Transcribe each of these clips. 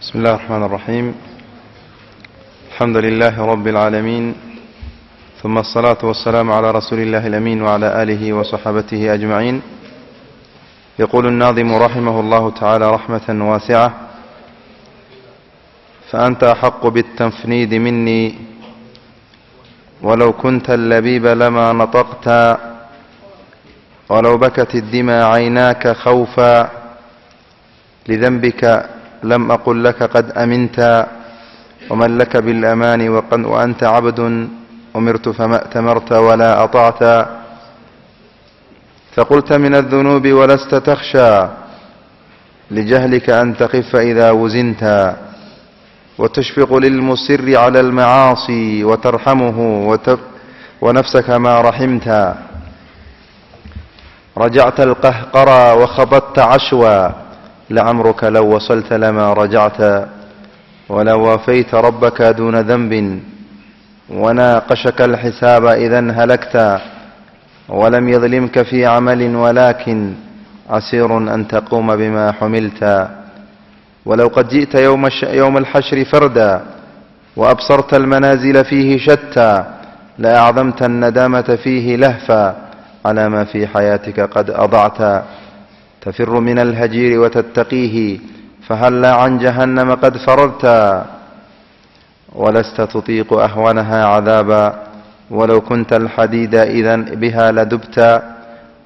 بسم الله الرحمن الرحيم. الحمد لله رب العالمين ثم الصلاة والسلام على رسول الله الأمين وعلى آله وصحبته أجمعين. يقول الناظم رحمه الله تعالى رحمة واسعة فأنت أحق بالتفنيد مني ولو كنت اللبيب لما نطقت ولو بكت الدمى عيناك خوفا لذنبك لم أقل لك قد أمنت ومن لك بالأمان وأنت عبد أمرت فما أتمرت ولا أطعت. فقلت من الذنوب ولست تخشى لجهلك أن تخف إذا وزنت. وتشفق للمسر على المعاصي وترحمه ونفسك ما رحمت. رجعت القهقرى وخبطت عشوا لعمرك لو وصلت لما رجعت ولو وافيت ربك دون ذنب وناقشك الحساب إذا هلكت ولم يظلمك في عمل ولكن عسير أن تقوم بما حملت ولو قد جئت يوم, يوم الحشر فردا وأبصرت المنازل فيه شتى لأعظمت الندامة فيه لهفا على ما في حياتك قد أضعت تفر من الهجير وتتقيه فهلا عن جهنم قد فررت؟ ولست تطيق أهونها عذابا ولو كنت الحديد إذا بها لدبت.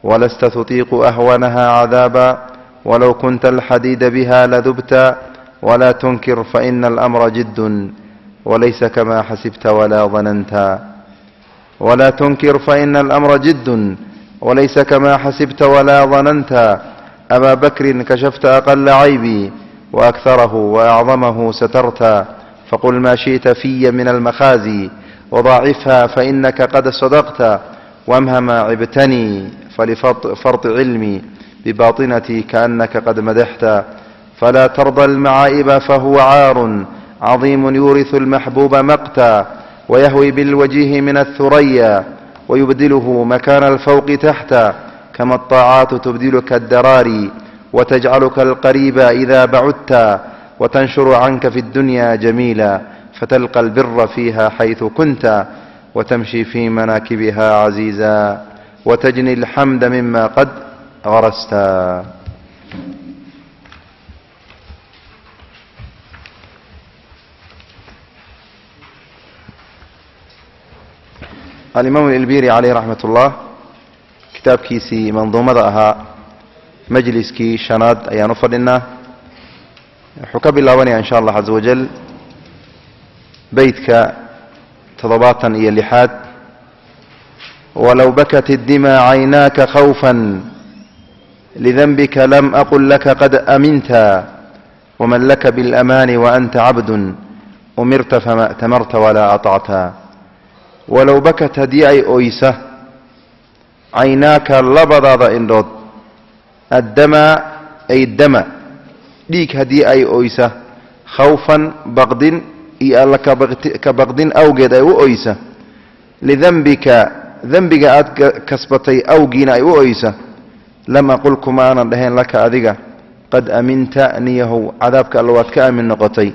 ولست تطيق أهونها عذابا ولو كنت الحديد بها لذبت ولا تنكر فإن الأمر جد وليس كما حسبت ولا ظننت. ولا تنكر فإن الأمر جد وليس كما حسبت ولا ظننت. أبا بكر كشفت أقل عيبي وأكثره وأعظمه سترت فقل ما شئت في من المخازي وضاعفها فإنك قد صدقت وامهما عبتني فلفرط علمي بباطنتي كأنك قد مدحت. فلا ترضى المعائب فهو عار عظيم يورث المحبوب مقتا ويهوي بالوجيه من الثريا ويبدله مكان الفوق تحتا. كما الطاعات تبدلك الدراري وتجعلك القريب إذا بعدت وتنشر عنك في الدنيا جميلا فتلقى البر فيها حيث كنت وتمشي في مناكبها عزيزا وتجني الحمد مما قد غرست. alimaam ilbiri caleyh raxmat ullah kitaabkiisii manduumada ahaa majliskii shanaad ayaan u fadhinaa wuxuu ka bilaabanaya in sha allah caza wajal beytka toddobaatan iyo lixaad walow bakat اdima caynaaka khawfa لذنبك لم أقل لك قد أمنت ومن لك بالأمان وأنت عبد أمرت فما أتمرت ولا أطعت ولو بكت caynaaka labadaada indhood. Addama ay dama. Dhiig haddii ay oysa. Khawfan baqdin iyo alla ka baqdin awgeed ay u oysa. Lidambika dembiga aad kasbatay awgiina ay u oysa. Lam aqul kumaanan dhahayn laka adiga. Qad aminta niyahow cadaabka alla waad ka aamin noqotay.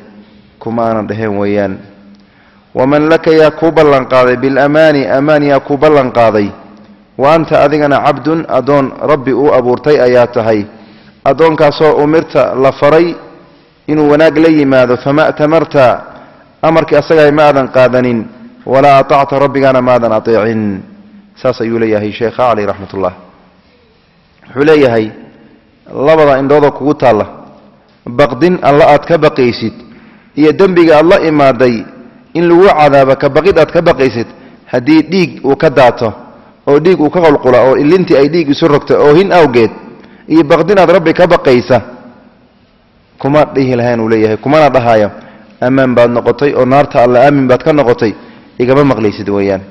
Kumaanan dhahayn weeyaan. Waman laka yaa kuu ballanqaaday bilamaani amaan yaa kuu ballanqaaday wa anta adigana cabdun addoon rabbi uu abuurtay ayaa tahay. Addoonkaasoo umirta la faray inuu wanaag la yimaado fama atamarta amarkii asagaa ma aadan qaadanin walaa atacta rabbigaana maadan ateecin. Saas ayuu leeyahay sheekha caleyh raxmat ullah wuxuu leeyahay labada indhoodoo kugu taalla. Baqdin alla aad ka baqaysid iyo dembiga aad la imaaday in lagu cadaabo ka baqid aad ka baqaysid haddii dhiig uu ka daato oo dhiig uu ka qolqula oo ilintii ay dhiig isu rogto oo hin awgeed iyo baqdin aad rabbi ka baqaysa kuma dhihi lahayn uu leeyahay kumana dhahayo ammaan baad noqotay oo naarta alla aamin baad ka noqotay igama maqlaysid weeyaan.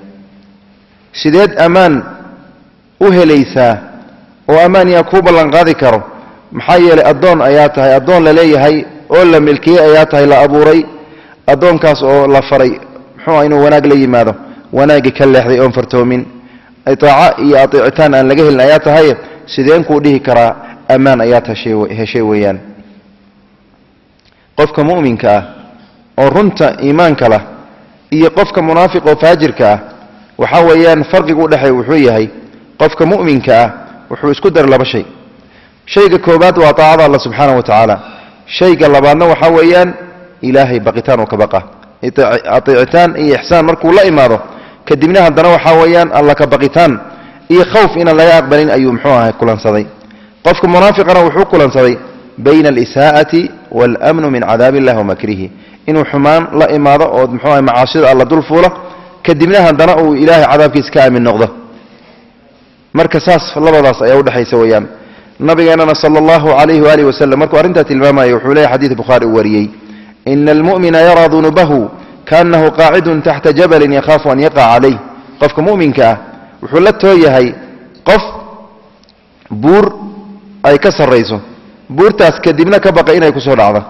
Sideed ammaan u helaysaa oo ammaan yaa kuu ballanqaadi karo maxaa yeelay addoon ayaa tahay addoon la leeyahay oo la milkiyey ayaa tahay la abuuray addoonkaas oo la faray muxuua inuu wanaag la yimaado wanaaggii ka leexday oon fartoomin itaaco iyo ateecitaan aan laga helin ayaa tahay sideen kuu dhihi karaa ammaan ayaad heshay weeyaan qofka mu'minka ah oo runta iimaanka lah iyo qofka munaafiq oo faajirka ah waxaa weeyaan farqigu u dhexeeya wuxuu yahay qofka mu'minka ah wuxuu isku daray laba shay shayga koobaad waa taacada alla subxaana wa tacaala shayga labaadna waxaa weeyaan ilaahay baqitaan oo ka baqa ateecitaan iyo ixsaan markuu la imaado kadibna haddana waxaa weeyaan alla ka baqitaan iyo khawf inaan laga aqbalin ayuu muxuu ahay kulansaday. Qofka munaafiqana wuxuu kulansaday bayna alisaa'ati waalamnu min cadaab illahi wamakrihi inuu xumaan la imaado oo muxuu ahay macaasida alla dul fuulo kadibna haddana uu ilaahay cadaabkiisa ka aamin noqdo. Marka saas labadaas ayaa udhexaysa weeyaan. Nabigeennana sala allahu calayhi waalihi wasalam markuu arrintaa tilmaamaya wuxuu leeyahy xadiid bukhaari uu wariyey. Ina almu'mina yaraa dunubahu kaannahu qaacidun taxta jabalin yakhaafu an yaqaca calayh. Qofka mu'minka ah wuxuu la tooyahay qof buur ay ka sarrayso. Buurtaas kadibna ka baqa inay ku soo dhacdo.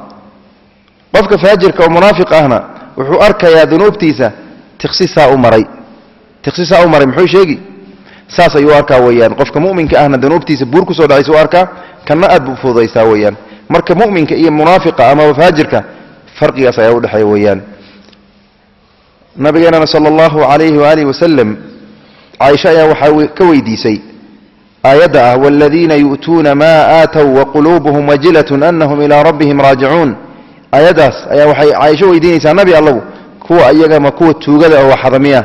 Qofka faajirka oo munaafiq ahna wuxuu arkayaa dunuubtiisa tiqsisaa u maray. Tiqsisaa u maray muxuu sheegi? Saas ayuu arkaa weeyaan. Qofka mu'minka ahna dunuubtiisa buur ku soo dhacaysa u arkaa kanna aad buu fududaystaa weeyaan. Marka mu'minka iyo munaafiqa amaba faajirka farqigaas ayaa udhexeeya weeyaan nabigeenana sala allahu calayhi waalihi wasalam caaisha ayaa waxaa ka weydiisay aayadda ah waaladiina yu'tuuna maa aatow waquluubuhum wajilatun anahum ilaa rabbihim raajicuun. Aayaddaas ayaa waxay caaisho weydiinaysaa nabi allow kuwa iyaga ma kuwa tuugada oo waxadamiya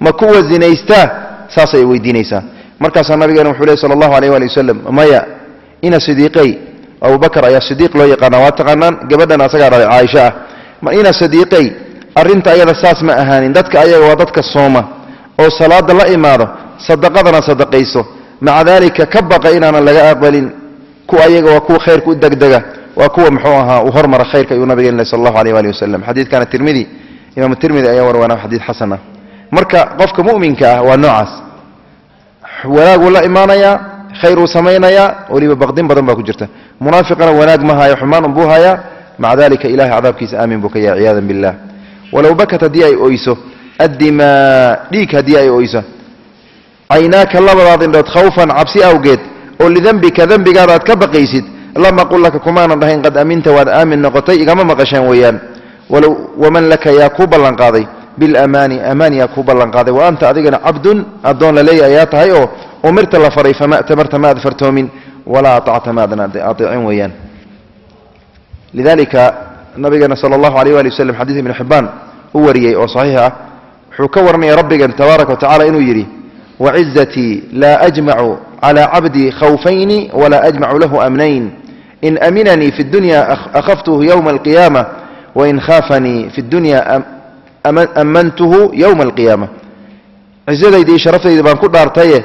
ma kuwa zinaystaa saasay weydiinaysaa. Markaasaa nabigeena wuxuu ley sala allahu alayh waali wasalam maya ina sidiiqey abubakar ayaa sidiiq loo yaqaana waa taqaanaan gabadhan asagaa dhalay caaisho ah. Ina sidiiqey arrinta ayada saas ma ahaanin. Dadka ayaga waa dadka sooma. Oo salaada la imaado sadaqadana sadaqayso. Maca daalika ka baqa inaanan laga aqbalin. Kuwa ayaga waa kuwa khayrka u degdega. Waa kuwa muxuu ahaa uu hormara khayrka ayuu nabigeen sal allahu alayh waali wasalam xadiidkana tirmidi imaamu tirmidi ayaa warwaana xadiid xasan ah. Marka qofka mu'minka ah waa noocaas. Wanaaguu la imaanayaa khayruu samaynayaa weliba baqdin badan baa ku jirta. Munaafiqana wanaag ma haayo xumaan unbuu hayaa maca dalika ilahay cadaabkiisa aamin buu ka yahay ciyaadan billah walow bakat haddii ay oyso addimaa dhiig haddii ay oyso. Caynaaka labadaad indhood khawfan cabsi awgeed oo lidembika dembigaada aad ka baqaysid lam aqul laka kumaanan dhahayn qad aminta waad aamin noqotay igama maqasheen weeyaan. Walow waman laka yaa kuu ballanqaaday? Bilamaani amaan yaa kuu ballanqaaday? Wa anta adigana cabdun addoon la leeya ayaa tahay oo umirta la faray fama tamarta ma ad fartoomin walaa aacta maadan aeecin weeyaan nabigeena sala allahu alayh wali waslem xadiid ibnu xibbaan u wariyey oo saxiix ah. Wuxuu ka warnaya rabbigan tabaaraka wa tacala inuu yidhi wacizatii laa ajmacu cala cabdii khawfayni walaa ajmacu lahu amnayn. In aminanii fi dunya akhaftuhu yowma alqiyaama wain khaafanii fi dunya ammantuhu yowma alqiyaama. Cisadayda iyo sharaftayda baan ku dhaartaye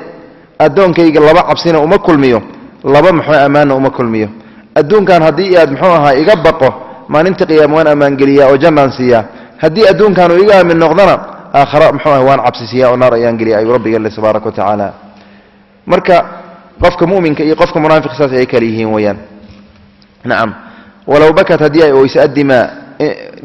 addoonkayga laba cabsina uma kulmiyo laba muxuu ammaanna uma kulmiyo. Adduunkan haddii aad muxuu ahaa iga baqo maalinta qiyaama waan ammaangeliyaa oo jannaan siiyaa haddii adduunkan uu iga aamin noqdona aakhara muxuu ah waan cabsisiiyaa oo naar ayaan geliya ayuu rabbiga le tabaaraka wa tacaala. Marka qofka mu'minka iyo qofka munaafiq saas ay kala yihiin weeyaan. Nacam walow bakat haddii ay oyso addimaa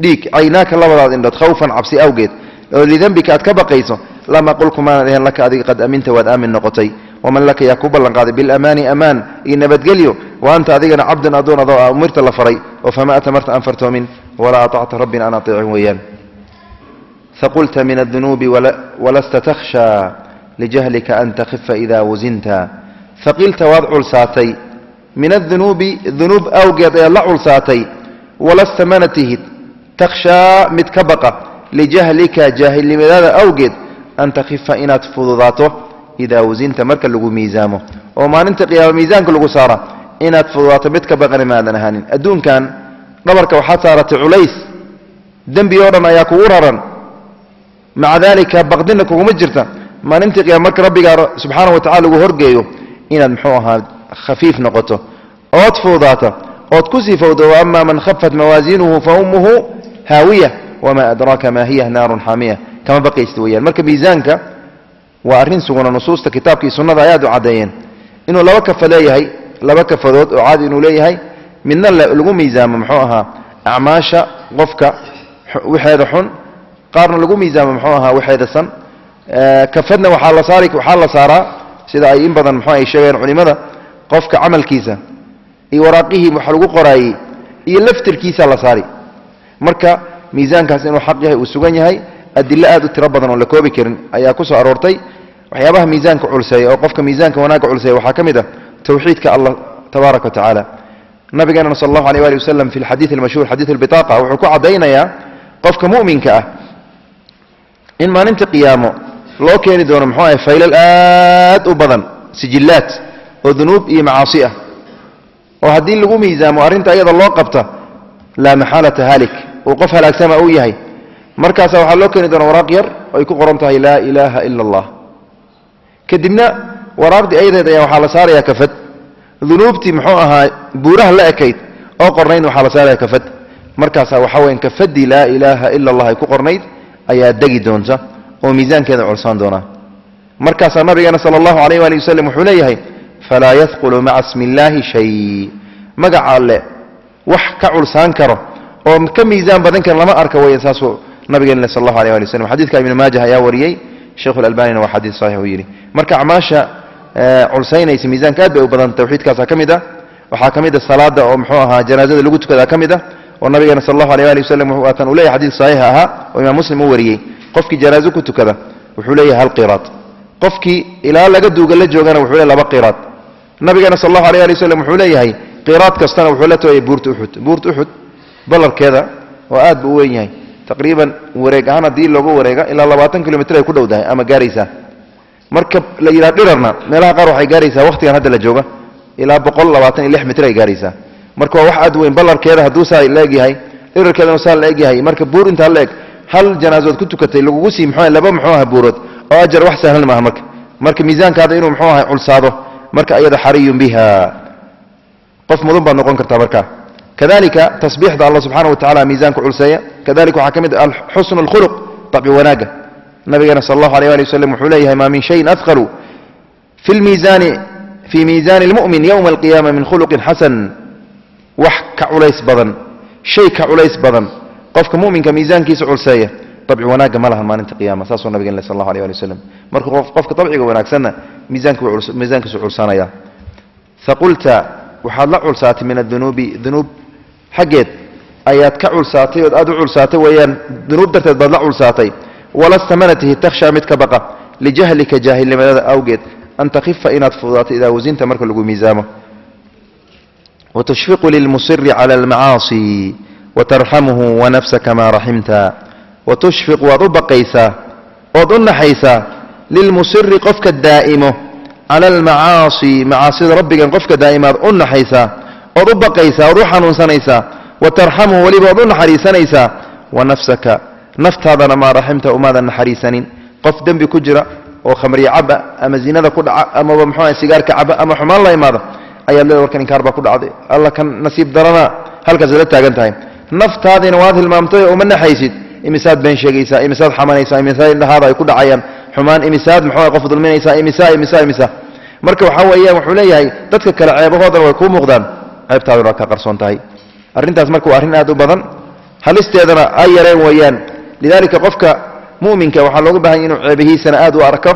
dhiig caynaaka labadaad indhood khawfan cabsi awgeed oo lidembika aad ka baqayso lam aqul kumaanan ahan laka adiga qad aminta waad aamin noqotay waman laka yaa ku ballanqaaday bilamaani amaan iyo nabadgelyo wa anta adigana cabdun addoon adoo ah umirta la faray oo fama atamarta aan fartoomin walaa aطacta rabbina aan aطeecin weeyaan faqulta min adunuubi walasta takhsha lijahlika an takhifa ida wasinta faqilta waad culsaatay min adunuubi dunuub awgeed ayaad la culsaatay walasta mana tihid takhshaa mid ka baqa lijahlika jaahilnimadaada awgeed an takhifa inaad fududaato idaa wasinta marka lagu miisaamo oo maalinta qiyaama miisaanka lagu saara inaad fududaato mid ka baqani maadan ahaanin adduunkan dhabarka waxaad saaratay culays dembi oo dhan ayaa kugu raran maca daalika baqdina kuguma jirta maalintii qiyama marka rabbigaa subxaana wa tacala lagu horgeeyo inaad muxuu ahaa khafiif noqoto ood fududaata ood ku sii fowdo waama man khafat mawaasiinuhu fa ummuhu haawiya wamaa adraaka maa hiya naarun xaamiya kama baqaysid weyaan marka miisaanka waa arrin sugana nusuusta kitaabka iyo sunnada ayaad u caddeeyeen. Inuu laba kafa leeyahay laba kafadood oo caadi inuu leeyahay midna lagu miisaamo muxuu ahaa acmaasha qofka waxeeda xun qaarna lagu miisaamo muxuu ahaa waxeeda san. Kafadna waxaa la saari waxaa la saaraa sida ay in badan muxuu ay sheegeen culimada qofka camalkiisa iyo waraaqihii waxa lagu qoraayey iyo laftirkiisa la saari. Marka miisaankaas inuu xaq yahay uu sugan yahay adilo aad u tiro badan oon la koobi karin ayaa ku soo aroortay waxyaabaha miisaanka culseeya oo qofka miisaanka wanaagga culseeya waxaa ka mid ah towxiidka allah tabaaraka wa tacaala. Nabigeenna sal allahu alيh wali wasalam fi lxadiid almashhuur xadiid albitaqa wuxuu ku caddaynayaa qofka mu'minka ah in maalinta qiyaamo loo keeni doono muxuu ahay faylal aad u badan sijillaad oo dunuub iyo macaasi ah. Oo haddii lagu miisaamo arrinta ayada loo qabta laa maxaalata haalik uu qof halaagsama uu yahay. Markaasa waxaa loo keeni doona waraaq yar oo ku qoran tahay laa ilaaha ila allah kadibna waraaqdii ayadeed ayaa waxaa la saarayaa kafad. Dunuubtii muxuu ahaa buuraha la ekayd oo qornayd waxaa la saaraya kafad. Markaasaa waxaa weyan kafadii laa ilaaha ila allah ay ku qornayd ayaa degi doonta oo miisaankeeda culsaan doona markaasaa nabigeena sala allahu calayh waali wasalam wuxuu leeyahay falaa yadqulu maca smi illaahi shay. Magaca alle wax ka culsaan karo oo ka miisaan badan kara lama arka weya saasuu nabigeena sal allahu alay ali waslm xadidka ibnu maajah ayaa wariyey sheikhu lalbanina waa xadiid saxiix uu yidhi. Marka acmaasha culsaynaysa miisaanka aad bay u badan tawxiidkaasa ka mid ah waxaa ka mid a salaada oo muxuu ahaa janaazada lagu tukadaa ka mid ah oo nabigeena sal allahu alay ali wasalam waatan uu leyahy xadiid saxiix ahaa oo imaam muslim u wariyey. Qofkii janaazo ku tukada wuxuu leeyahay hal qiraad qofkii ilaa laga duuga la joogana wuxuu leeyahy laba qiraad nabigeena sal allahu alay ali wasalam wuxuu leeyahay qiraad kastana wuxuu la tooyay buurta uxud buurta uxud ballarkeeda oo aad buu u weyn yahay taqriiban wareeg ahaan haddii looga wareega ilaa labaatan kilomitr ay ku dhow dahay ama gaaraysaa marka la yidhaha dhirarna meelaha qaar waxay gaaraysaa wakhtigan hadda la jooga ilaa boqol labaatan iyo lix mitr ay gaaraysaa. Marka waa wax aad weyn ballarkeeda hadduu saa la egyahay dhirarkeedana saa la egyahay marka buur intaa la eg hal janaasood ku tukatay lagugu sii mxuu laba muxuu aha buurood oo ajar wax sahlan maaha marka. Marka miisaankaada inuu muxuu aha culsaado marka ayada xariyun biha qof mudan baad noqon kartaa markaa كذلك تسبيح الله سبحانه وتعالى ميزان كعلسية كذلك حكمت حسن الخلق طبي وناقة. النبي صلى الله عليه وآله وسلم حليها ما من شيء أثقل. في الميزان في ميزان المؤمن يوم القيامة من خلق حسن. وحك عليس بضن. شيء كعليس بضن. قفك مؤمن كميزان كيس علسية طبع وناقة ما لها ما أنت قيامة ساسو النبي صلى الله عليه وآله وسلم. مركو قفك طبعك وناقة سنة. ميزانك وعلس ميزانك يا. فقلت وحال لا عرسات من الذنوب ذنوب xaggeed ayaad ka culsaatay ood aad u culsaatay weeyaan dunuub darteed baad la culsaatay. Walasta mana tihi takhshaa mid ka baqa. Lijahlika jaahilnimadada awgeed. An takhifa inaad fududaato idaa wasinta marka lagu miisaamo. Watushfiqu lilmusiri cala almacaasi watarxamuhu wanafsaka maa raximta. Watushfiq waad u baqaysaa ood u naxaysaa lilmusiri qofka daa'imo. Cala almacaasi macaasida rabbigan qofka daa'imaad u naxaysaa ood u baqaysaa ood u xanuunsanaysaa watarxamuhu weliba ood u naxariisanaysaa wanafsaka naftaadana maa raximta umaadan naxariisanin. Qof dembi ku jira oo khamriye caba ama zinada ku dhaca amaba muxuu sigaarka caba ama xumaan la imaada ayaad leeda warkan inkaar baa ku dhacday. Alla kan nasiib darana halkaas la taagan tahay naftaadiina waad hilmaamtay uma naxaysid. Imisaad been sheegaysaa imisaad xamanaysaa imisaad indhahaada ay ku dhacayaan. Xumaan imisaad muxuu qof dulminaysaa imisa imisa imisa marka waxaa weeyaan wuxuu leeyahay dadka kale ceebahoodana way kuu muuqdaan ceebtaaduna waa ka qarsoon tahay. Arrintaas marka waa arrin aad u badan halisteedana ay yareen weeyaan. Lidalika qofka muminka waxaa looga baahan ya inuu ceebihiisana aad u arko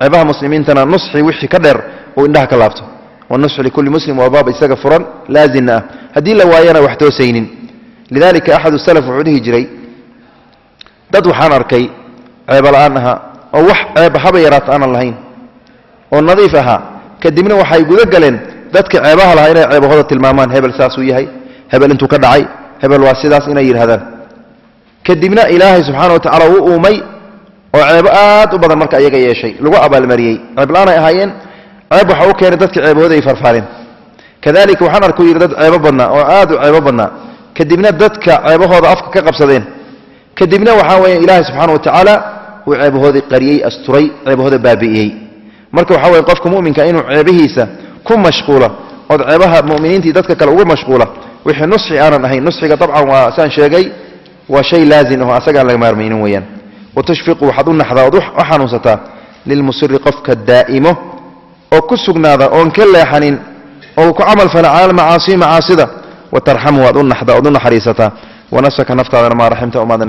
ceebaha muslimiintana nusxi wixii ka dheer uu indhaha ka laabto. Wanusxu likulli muslim waa baab isaga furan laazina ah. Haddii la waayana wax toosaynin. Lidalika axadu salaf wuxuu dhihi jiray dad waxaan arkay ceeba la'aan ahaa oo wax ceeb haba yaraata aanan lahayn oo nadiif ahaa. Kadibna waxay guda galeen dadka ceebaha lahaa inay ceebahooda tilmaamaan hebel saasuu yahay hebel intuu ka dhacay hebel waa sidaas inay yidhahdaan kadibna ilaahay subxaana wa tacala uu uumay oo ceebo aad u badan marka iyaga yeeshay lagu abaalmariyey. Ceebla-aanay ahaayeen ceeb waxa u keenay dadka ceebahooda ay kadalika waxaan arkuu yidhi dad ceebo badnaa oo aad u ceebo badnaa. Kadibna dadka ceebahooda afka ka qabsadeen. Kadibna waxaa weeye ilaahay subxaana wa tacaala uu ceebahooda qariyey asturay ceebahooda baabi'iyey. Marka waxaa weye qofka muminka inuu ceebihiisa ku mashquula ood ceebaha dadka kale uga mashquula. Wixii nusxi aanan ahayn nusxiga dabcan waa saan sheegay waa shay laazim aho asagaan laga maarmaynin weeyaan. Watushfiqu waxaad u naxdaa ood u xanuunsataa. Lilmusiri qofka daa'imo oo ku sugnaada oon ka leexanin oo ku camal fala cala almacaasi macaasida. Watarxamu waad u naxdaa ood u naxariisataa. Wanafsaka naftaadana maa raximta umaadan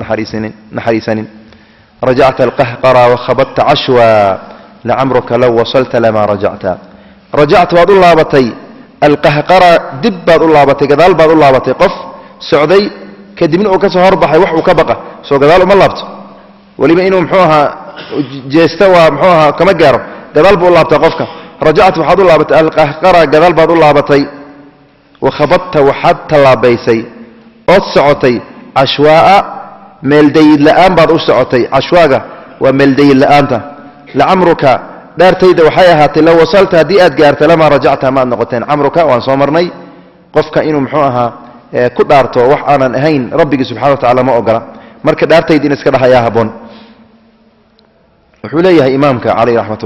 naxariisanin. Rajacta alqahqara wakhabadta cashwa lacamruka low wasalta lamaa rajacta rajacta waad u laabatay alqahqara dib baad u laabatay gadaal baad u laabatay qof socday kadibna uu ka horbaxay wax uu ka baqa soo gadaal uma laabto. Weliba inuu muxuu ahaa jeesta waa muxuu ahaa kama gaaro gadaal buu u laabtaa qofka. Rajacta waxaad u laabatay alqahqara gadaal baad u laabatay. Wakhabadta waxaad tallaabaysay ood socotay cashwaa'a meeldayid la'aan baad u socotay cashwaaga waa meeldayid la'aanta. Lacamruka dhaartayda waxay ahaatay low wasalta haddii aad gaarta lamaa rajacta maad noqoteen camruka waan soo marnay. Qofka inuu muxuu ahaa ku dhaarto wax aanan ahayn rabbigii subxana wa tacala ma ogola. Marka dhaartayda in iska dhahayaa haboon wuxuu leeyahay imaamka calayh raxmat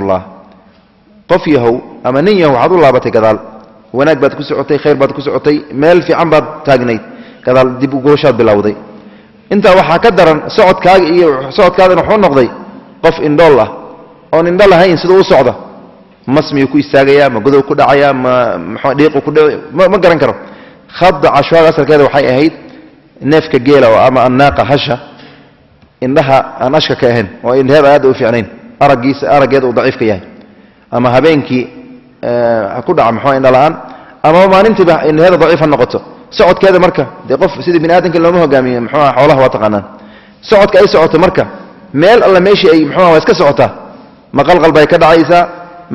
qof yahow ama nin yahow waxaad u laabatay gadaal. Wanaag baad ku socotay khayr baad ku socotay meel fiican baad taagnayd. Gadaal dib ugooshaad bilowday. Intaa waxaa ka daran socodkaaga iyo socodkaadana wuxuu noqday qof indhool ah oon indho lahayn siduu u socda mas miyuu ku istaagayaa ma godow ku dhacayaa ma dhiiqu ku ma garan karo. Khadda cashwaada asalkeeda waxay ahayd neefka geela oo ama annaaqa hasha. Indhaha aan ashka ka ahayn oo indheheeda aad u fiicnayn. Araggiisa araggeeda uu daciifka yahay. Ama habeenkii ku dhaca muxua indha la'aan? Ama maalintiiba indheheeda daciif ha noqoto. Socodkeeda marka dee qof sidii bini aadamka looma hogaamiye muxuuha xoolaha waa taqaanaan. Socodka ay socoto marka meel alla meeshii ay muxuuha waa iska socotaa ma qalqal bay ka dhacaysaa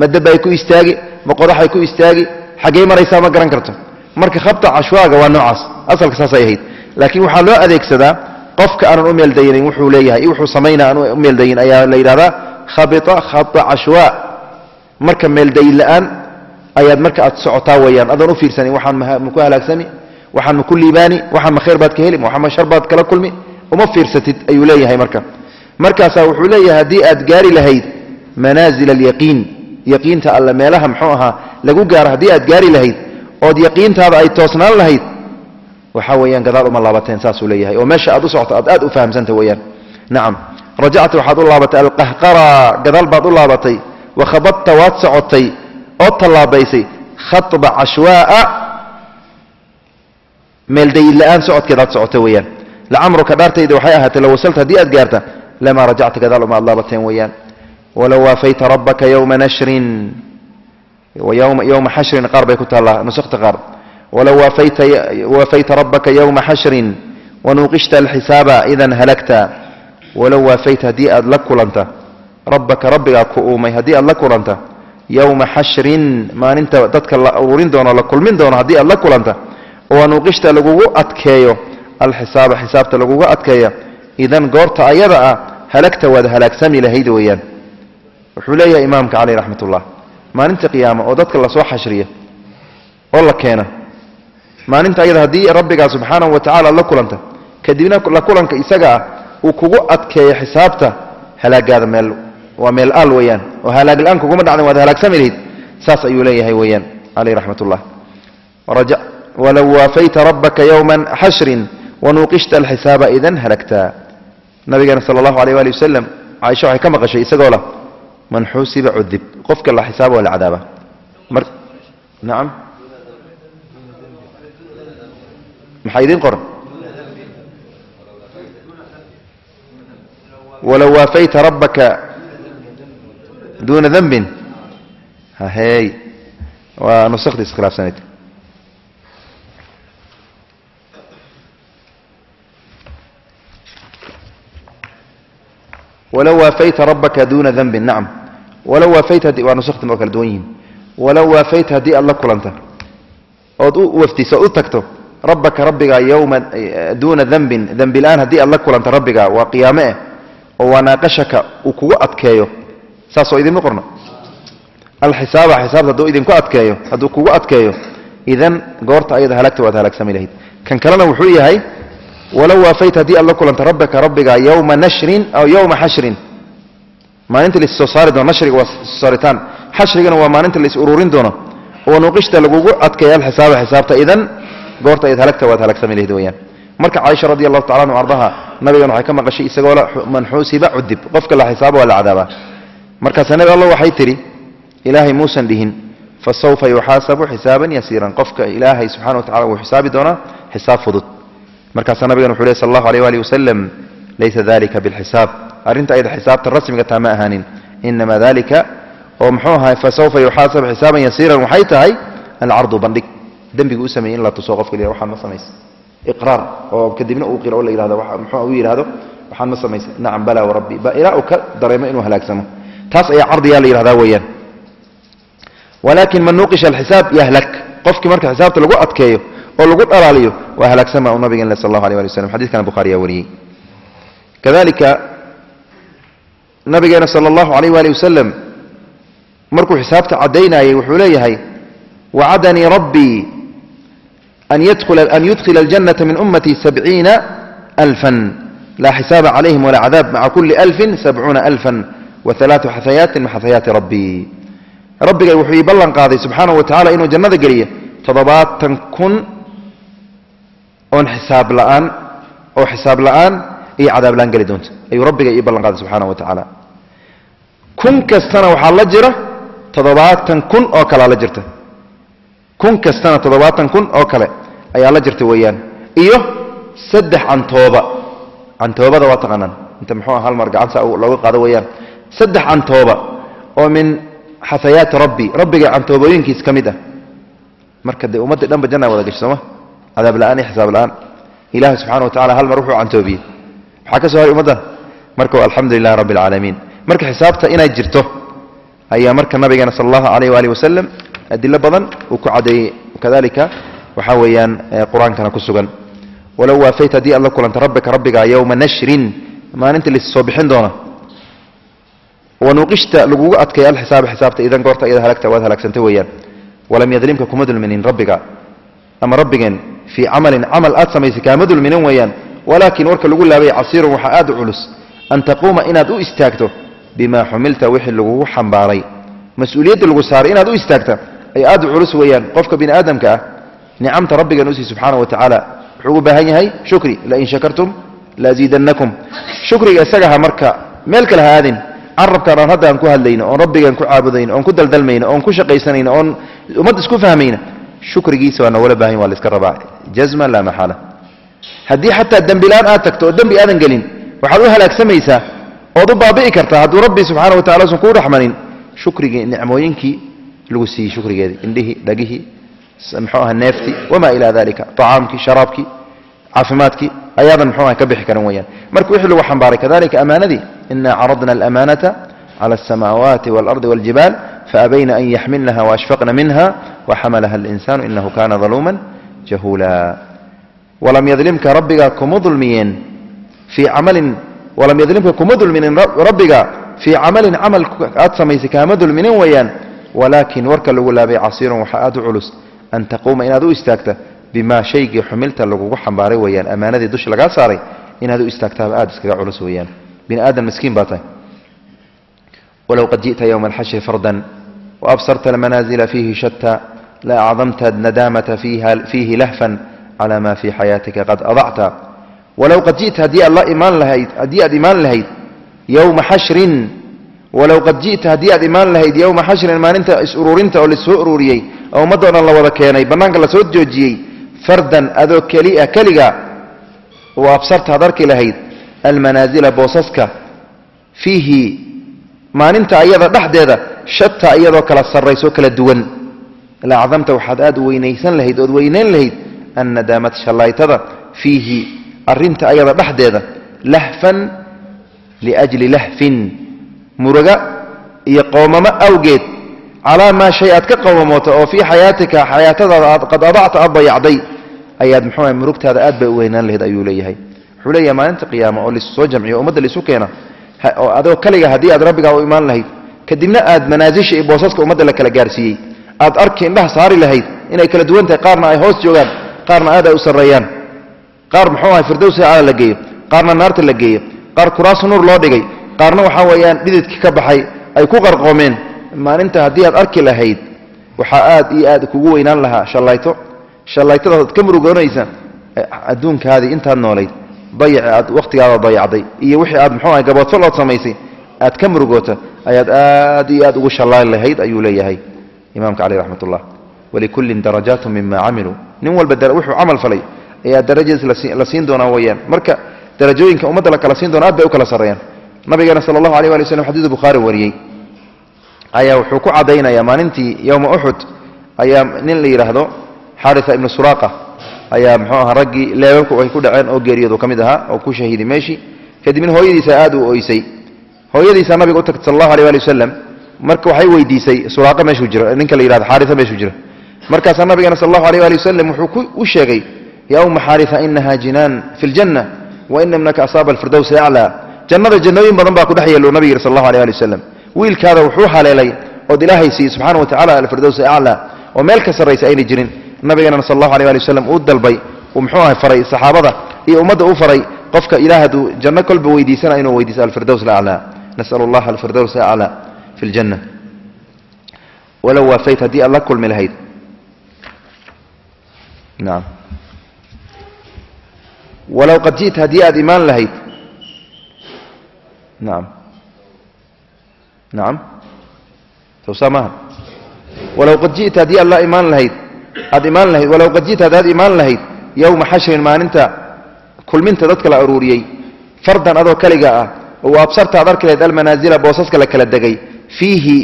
ma dabbay ku istaagi ma qodaxay ku istaagi xaggey maraysaa ma garan karto. Marka khabta cashwaaga waa noocaas asalka saasay ahayd. Laakiin waxaa loo adeegsadaa qofka aanan u meeldaynin wuxuu leeyahay wuxuu samayna aan u meeldayin ayaa la yidhahdaa khabita khata cashwaa. Marka meeldayin la'aan ayaad marka aad socotaa weeyaan adoon u fiirsanin waxaan maku halaagsami waxaan maku liibaani waxaan ma khayr baad ka heli waxaan ma shar baad kala kulmi uma fiirsatid ayuu leeyahay marka. Markaasaa wuxuu leeyahay haddii aad gaari lahayd manaazil alyaqiin. Yaqiinta alle meelaha muxuu ahaa lagu gaaro haddii aad gaari lahayd ood yaqiintaada ay toosnaan lahayd waxaa weeyaan gadaal uma laabateen saasuu leeyahay. Oo meesha aad u socoto aad aad u fahamsanta weeyaan. Nacam rajacta waxaad u laabatay alqahqara gadaal baad u laabatay. Wakhabadta waad socotay. Ood tallaabaysay khatba cashwaa'a meeldayin la'aan socodkeedaad socota weeyaan. Lacamruka dhaartayda waxay ahaatay low wasalta haddii aad gaarta lamaa rajacta gadaal uma aad laabateen weeyaan walow waafayta rabbaka yowma nashrin yowma xashrin qaar bay ku taallaa nusakta qaar walow waafayta rabbaka yowma xashrin wanuuqishta alxisaaba idan halagta walow waafayta haddii aad la kulanta rabbaka rabbigaa ku uumay haddii aad la kulanta yowma xashrin maalinta dadka la ururin doono la kulmin doono haddii aad la kulanta wanuuqishta lagugu adkeeyo alxisaaba xisaabta laguga adkeeya idan goorta ayada ah halagta waad halaagsami lahayd weeyaan wuxuu leeyahay imaamka caleyh raxmat ullah maalinta qiyaama oo dadka la soo xashriya oo la keena maalinta ayada haddii rabbigaa subxaanahu wa tacala la kulanta kadibna la kulanka isaga ah uu kugu adkeeyo xisaabta halaagaada meel waa meel aal weeyaan oo halaag la'aan kuguma dhacdan waad halaagsami lahayd saas ayuu leeyahay weeyaan caleyh raxmat ullah walow waafayta rabbaka yowma xashrin wanuuqishta alxisaaba idan halagta. Nabigeena sala allahu aleyh waali wasalam caaisha waxay ka maqashay isagoo lah man xusiba cudib qofka la xisaaba waa la cadaaba. Mar nacam maxaa idiin qoran. Walow waafayta rabbaka duuna dembin hahey waa nusakhdii iskhilaafsanayd walow waafayta rabbaka duuna dembin nacam. Walow waafayta waa nusakhdin oo kala duwan yihiin. Walow waafayta haddii aad la kulanta. Ood u waftiso u tagto rabbaka rabbigaa yowma duuna dembin dembi la'aan haddii aad la kulanta rabbigaa waa qiyaame eh. Oo wanaaqashaka uu kugu adkeeyo. Saasoo idinma qorno. Alxisaaba xisaabta hadduu idinku adkeeyo hadduu kugu adkeeyo idan goorta ayada halagta waad halaagsami lahayd. Wuxuu yahay walow waafayta haddii aad la kulanta rabbaka rabbigaa yowma nashrin aw yowma xashrin maalinta lais soo saari doono nashriga waa saaritaan. Xashrigana waa maalinta lais ururin doono. Oo nuqishta lagugu adkeeya alxisaaba xisaabta idan goorta ayad halagta waad halaagsami lahayd weyaan marka caaisha radi allahu tacala anu ardaha nabigan waxay ka maqashay isagoo la man xuusiba cudib. Qofka la xisaaba waa la cadaabaa markaasa nabi alla waxay tidhi ilaahay muusan dhihin fasawfa yuxaasabu xisaaban yasiiran. Qofka ilaahay subxana wa tacala wuu xisaabi doonaa xisaab fudud مركز النبي صلى الله عليه وآله وسلم ليس ذلك بالحساب أرنت أيضا حساب ترسم قتاماء هانين إنما ذلك ومحوها فسوف يحاسب حسابا يسيرا وحيتها العرض بندك دم بيقول سمعين لا تسوقف كلي روحا مصميس إقرار وكذبنا أوقير أولا إلى هذا محوها أوي إلى هذا روحا مصميس نعم بلا وربي بإلاء كدريم إنه هلاك سمه تاس أي عرض يالي إلى هذا ويا ولكن من نوقش الحساب يهلك قفك مركز حساب تلقوا أتكيه oo lagu dhalaaliyo waa halaagsama uu nabigeen sal allahu alay ali waslam xadidkana bukhariyaa wariyey. Kadalika nabigeena sala allahu alayh waali wasalam markuu xisaabta caddaynayay wuxuu leeyahay wacadanii rabbii an yudkhila aljannata min ummatii sabciina alfan. Laa xisaaba calayhim walaa cadaab maca kulli alfin sabcuuna alfan wa xahayaatin min xahayaati rabbii rabbigay wuxuu ii ballan qaaday subxaanahu wa tacala inuu jannada geliyo toddobaatan kun oon xisaab la'aan oo xisaab la'aan iyo cadaab la'aan geli doonta. Ayuu rabbigay ii ballan qaaday subxaanahu wa tacaala. Kun kastana waxaa la jira toddobaatan kun oo kalea la jirta. Kun kastana toddobaatan kun oo kale ayaa la jirta weeyaan. Iyo saddex cantooba cantoobada waa taqaanaan. Inta muxuu hal mar gacanta looga qaado weeyaan. Saddex cantooba oo min xafayaati rabbi. Rabbiga cantoobooyinkiis ka mid ah. Marka dee ummaddii dhanba janna wada gashi cadaab la'aan iyo xisaab la'aan ilaahi subxana wa tacala hal wuxuu cantoobiyey. Maxaa ka soo haray ummaddan marka alxamdu lilahi rabbi alcaalamiin marka xisaabta inay jirto ayaa marka nabigeena sal allahu alayh waali wasalam adilo badan uu ku cadeeyey. Kadalika waxaa weeyaan qur'aankana ku sugan. Walow waafayt haddii aad la kulanta rabbika rabbiga yowma nashrin maalinta la soo bixin doona wanuuqishta lagugu adkeeya alxisaaba xisaabta idan goorta iyada halagta waad halaagsantay weeyaan. Walam yadlimka kuma dulminin rabbiga ama rabbigeen fii camalin camal aad samaysay kaama dulminin weeyaan. Walaakin warka lagu laabay casiirun waxaa aad u culus an taquuma inaad u istaagto bima xumilta wixii lagugu xambaaray. Mas'uuliyadda lagu saaray inaad u istaagta ay aad u culus weeyaan. Qofka bini aadamka ah nicamta rabbigan u sii subxaana wa tacaala wuxuu u baahan yahay shukri lain shakartum laaziidannakum shukriga isagaha marka meel kale ha aadin. Carabkaan aan hadda aan ku hadlayno oon rabbigaan ku caabudayno oon ku daldalmayno oon ku shaqaysanayno oon ummad isku fahmayna شكر جيسا وأنا ولا باهين والا اسكرة باعي جزما لا محالة. هدي حتى الدم بلان آتك الدم بآذن اذن قلين وحلوها لك سميسا وضبع بئكرتا هدو ربي سبحانه وتعالى سنقول رحمنين. شكر نعم وينكي لوسي شكر جيسا اندهي لقيه سمحوها النافتي وما إلى ذلك. طعامك شرابك عفماتك أيضا محوها كبح كرمويا مركو يحلو وحن بارك. ذلك أمانتي دي. ان عرضنا الأمانة على السماوات والأرض والجبال. Faabayna an yaxmilnaha waashfaqna minha waxamalaha alinsanu inahu kana daluuma jahuula walam yadlimka rabbiga kuma dulmiyeen fii camalin walam yadlimka kuma dulminin rabbiga fii camalin camal aad samaysay kaama dulminin weeyaan walaakin warka lagu laabay casiirun waxaa aad u culus an taquuma inaad u istaagta bimaa shaygii xumilta lagugu xambaaray weeyaan ammaanadii dusha lagaa saaray inaad u istaagtaaba aad iskaga culus weeyaan bini aadan miskiin baa tahay walow qad ji'ta yowma alxashri fardan waabsarta almanaazila fiihi shatta la acdamta nadaamata fiihi lahfan cala ma fii xayaatika qad adacta walow qad ji'ta haddii aad imaan lahayd yowma xashrin walow qad ji'ta haddii aad imaan lahayd yowma xashrin maalinta is-ururinta oo la soo ururiyey oo ummaddo dhan la wada keenay bannaanka la soo joojiyey fardan adoo kelia keliga oo absarta ad arki lahayd maalinta ayada dhexdeeda shata iyadoo kala sarraysoo kala duwan. Laacdamta waxaad aad weynaysan lahayd ood weynayn lahayd annadaamata shallaytada fiihi arrinta ayada dhexdeeda lahfan liajli lahfin muruga iyo qoomamo awgeed calaa maa shay aad ka qowmamoota oo fii xayaatika xayaatadaada aad qad adacta aad dayacday ayaad muxuu murugtaada aad bay u weynaan lahayd ayuu leeyahay. Wuxuu leeyahay maalinta qiyaama oo laissoo jamciyo ummadda laisu keena adoo kaliga haddii aad rabbigaa u imaan lahayd kadibna aad manaasisha iyo boosaska ummadda la kala gaarsiiyey. Aad arki indhaha saari lahayd inay kala duwan tahay qaarna ay hoos joogaan qaarna aad ay u sarreeyaan. Qaar muxuu ahay firdowsi ala la geeyo qaarna naarta la geeyo qaar kuraas nuur loo dhigay qaarna waxaa weeyaan dhididkii ka baxay ay ku qarqoomeen. Maalinta haddii aad arki lahayd waxaa aad iyo aad kugu weynaan lahaa shallayto. Shallaytadaad ka murugoonaysa adduunkaadii intaad noolayd dayaci aad wakhtigaada dayacday iyo wixii aad muxuu ahay gaboodfal ood samaysay aad ka murugoota ayaad aad iyo aad ugu shallaan lahayd ayuu leeyahay imaamka caleyh raxmat ullah walikullin darajaatu mima camiluu nin walba wuxuu camal falay ayaa darajadiis la siin doonaa weyaan marka darajooyinka ummadda la kala siin doona aad bay u kala sarreeyaan nabigeena sala allahu alay wali w slm xadiidu bukhaari wariyey. Ayaa wuxuu ku caddaynaya maalintii yowma uxud ayaa nin la yidhaahdo xaria ibnu suraaqa ayaa muxuu ahaa raggii leebabku ay ku dhaceen oo geeriyoodu ka mid ahaa oo ku shahiiday meeshii kadibna hooyadiisa aad u oysay. Hooyadiisa nabiga u tagtay sal allahu alay ali wasalam marka waxay weydiisay suraaqa meeshuu jiro ninka la yihahdo xaarisa meeshuu jiro. Markaasaa nabigana sal allahu alay ali wasalam wuxuu u sheegay yaa xaarisa inaha jinaan fi ljanna wa ina ibnaka asaaba alfirdows aclaa jannada jannooyin badan baa ku dhex yeelo nabiga sal allahu alay ali wasalam wiilkaada wuxuu haleelay ood ilaahay siiyey subxana wa tacala alfirdows aclaa oo meel ka sarraysa ayna jirin nabigana sal allahu alay ali wasalam uu dalbay uu muxuu ahay faray saxaabada iyo ummadda u faray qofka ilaah hadduu janno kolba weydiisana inuu weydiiso alfirdows alaclaa nas'al allaha alfirdows aclaa fi ljanna walow waafayt haddii aad la kulmi lahayd. Nacam walow qad ji'ta haddii aad imaan lahayd. Nacam nacam sowsaa maaha walow qad ji'ta haddii aad la imaan lahayd aad imaan lahayd walow qad ji'ta haddaad imaan lahayd yowma xashrin maalinta kulminta dadka la aruuriyey fardan adoo keliga ah oo absarta aad arki lahayd almanaasila boosaska la kala degay fiihi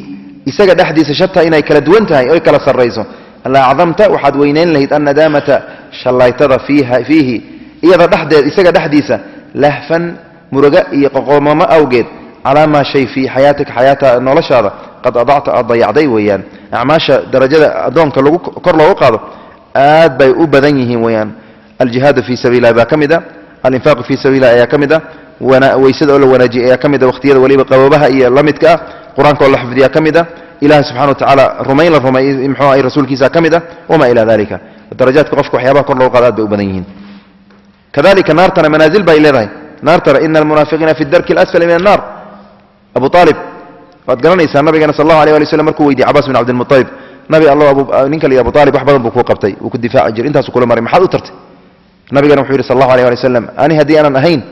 isaga dhexdiisa shata inay kala duwan tahay oy kala sarrayso. La waxaad weynayn lahayd annadaamata shallaytada fiihi iyada dhexdeed isaga dhexdiisa lahfan muruga iyo qoqomamo awgeed calaa maa shay fii xayaatika xayaata noloshaada qad adacta aad dayacday weeyaan. Acmaasha darajada addoonka lagu kor loogu qaado aad bay u badan yihiin weeyaan. Aljihaadu fii sabiililah baa ka mid a alinfaaqu fii sabiililah ayaa ka mid a weysada oo la wanaajiyay ayaa ka mid a wakhtiyada weliba qaboobaha iyo la ah qur'aanka oo la xifdiyaa ka mid a ilahi subxana wa tacaala rumayn la rumay mxuu ahay rasuulkiisa ka mid ah wamaa ila dalika darajaadka qofka waxyaabaha kor loogu qaado aad bay u badan yihiin. Kadalika naartana manaazil bay leedahay. Naartana ina almunaafiqiina fi darki alasfali min annaar abu aalib قد قالني النبي صلى الله عليه وسلم مركو ويدي عباس بن عبد المطيب نبي الله ابو آه، نكل يا أبو طالب احبر بك وقبتي وكنت دفاع اجر انت كل مره ما حد ترت النبي محمد صلى الله عليه وسلم اني هدي أنا نهين.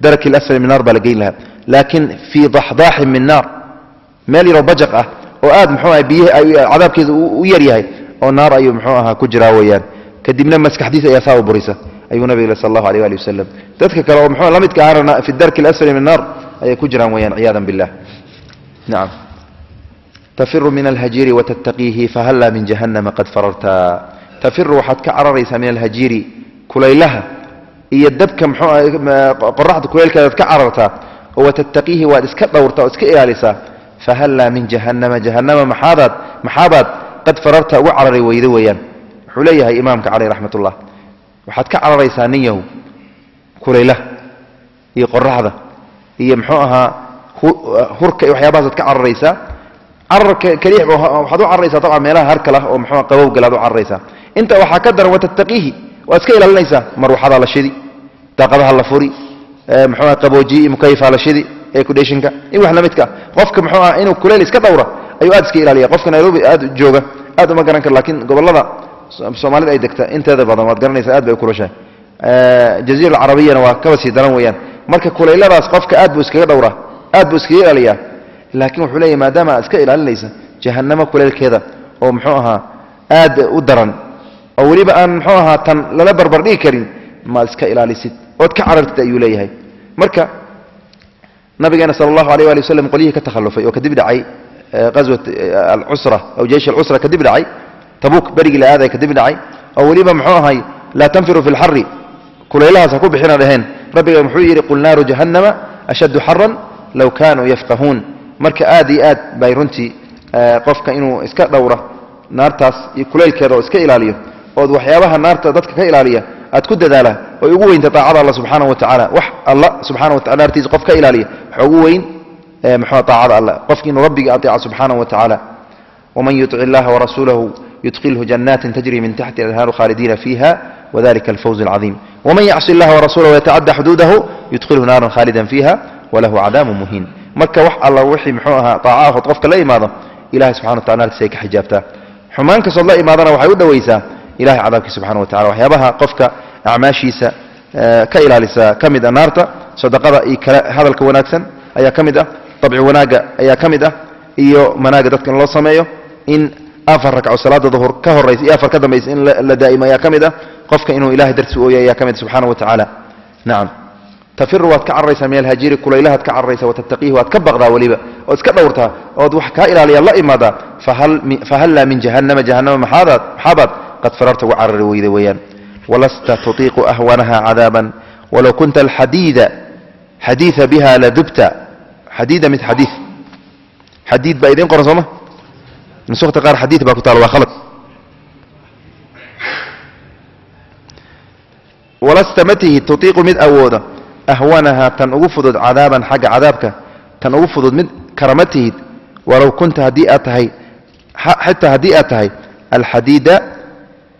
درك الأسفل من النار بلقين لها. لكن في ضحضاح من نار. مالي لو بجقه أه، واد محو ابي عذاب كذا أو نار اي محوها كجرا ويان. كدبنا مسك حديث يا ساو بريسه اي أيوة، نبي صلى الله عليه وسلم. تذكر محو لم كارنا في الدرك الأسفل من النار. أي كجرا ويان عياذا بالله. Nacam tafiru min alhajiiri watattaqiihi fahalla min jahannama qad fararta tafiru waxaad ka cararaysaa min alhajiiri kulaylaha iyo dabka qoraxda kulaylkeedaad ka carartaa oo watattaqiihi waad iska dhowrtaa oo iska ilaalisaa fahallaa min jahannama jahannama maxaadaad maxaabaad qad fararta uga carari weydo weeyaan wuxuu leeyahay imaamka caleyh raxmat ullah waxaad ka cararaysaa nin yahu kulaylaha iyo qoraxda iyo muxuu ahaa hurka iyo waxyaabahaasad ka cararaysaa cararka keliya waxaad u cararaysaa dabcan meelaha harka lah oo muxuu qabowgalaad u cararaysaa. Inta waxaa ka daran watattaqiihi waad iska ilaalinaysaa marwaxadaa la shidi daaqadaha la furi muxuu aha qaboojiye iyo la shidi ecudeshinka in wax midka qofka muxuu aha inuu kuleyl iska dhowra ayuu aad iska ilaaliya qofka nairobi aad jooga aad uma garan karo lakiin gobollada soomaalida ay degta inteeda badan waad garanaysaa aad bay u kulashahay jaziira alcarabiyana waa kaba sii daran weeyaan. Marka kulayladaas qofka aad buu iskaga dhowraa aad buu iskaga ilaaliyaa. Laakiin wuxuu leeyahy maadaama aad iska ilaalinaysa jahannamo kuleylkeeda oo muxuu ahaa aad u daran oo weliba aan muxuu ahaa tan lala barbar dhigi karin maad iska ilaalisid. Ood ka carartid ayuu leeyahay. Marka nabigeena sal allahu alيh ali waslm qolyihii ka takhallufay oo kadib dhacay qaswat alcusra aw jeysh alcusra kadib dhacay tabuuk berigii la aaday kadib dhacay oo weliba muxuu ahay laa tanfiru fi lxari kulaylahaas ha ku bixina dhaheen. Rabbiga muxuu yidhi qul naaru jahannama ashaddu xaran low kaanuu yafqahuun marka aad iyo aad bay runtii qofka inuu iska dhowra naartaas iyo kulaylkeeda oo iska ilaaliyo ood waxyaabaha naarta dadka ka ilaaliya aad ku dadaala oy ugu weynta aacada alla subxaana wa tacaala wax alla subxana wa taala naartiisa qof ka ilaaliya waxa ugu weyn mxuu aacada alla qofki inuu rabbiga aeeca subxaana wa tacaala waman yuطic illaha warasuulahu yudkhilhu janaatin tajri min taxti anhaaru khaalidiina fiiha wadalika alfawz alcadiim waman yacsi illaha warasuulahu yatacadda xuduudahu yudkhilhu naaran khaalidan fiiha وله عذاب مهين. مكه وح الله وحي مخوها طاعة قف كلي ما اله سبحانه وتعالى سيك حجابته. حمانك صلى الله امادنا وحي ودويسا اله عذابك سبحانه وتعالى وحيابها قفك اعماشيسا آه، كالهالسا كمد نارته صدقة إي هادلك أيا كمد طبع وناغا أيا كمد iyo manaaga dadkan loo sameeyo in afar rakaac salaada dhuhur ka horreys iyo afar ka dambeys in la daaimo ya kamida qofka inuu ilaahay darsi u yahay ya kamida subhanahu tafiru waad ka cararaysaa min alhajiiri kulaylahaad ka cararaysa watattaqiihi waad ka baqdaa weliba ood iska dhowrtaa ood wax kaa ilaaliya la imaadaa fahallaa min jahannama maxaadaad maxaabaad qad fararta uga carari weyda weeyaan. Walasta tutiiqu ahwanaha cadaaban walow kunta alxadiida xadiida biha ladubta xadiida mid xadiid xadiid baa idiin qoran sooma nusukta qaar xadiid baa ku taala waa khalad. Walasta ma tihid tutiiqu mid awooda ahwanaha tan ugu fudud cadaaban xagga cadaabka tan ugu fudud mid karama tihid walow kunta haddii aad tahay xitaa haddii aad tahay alxadiida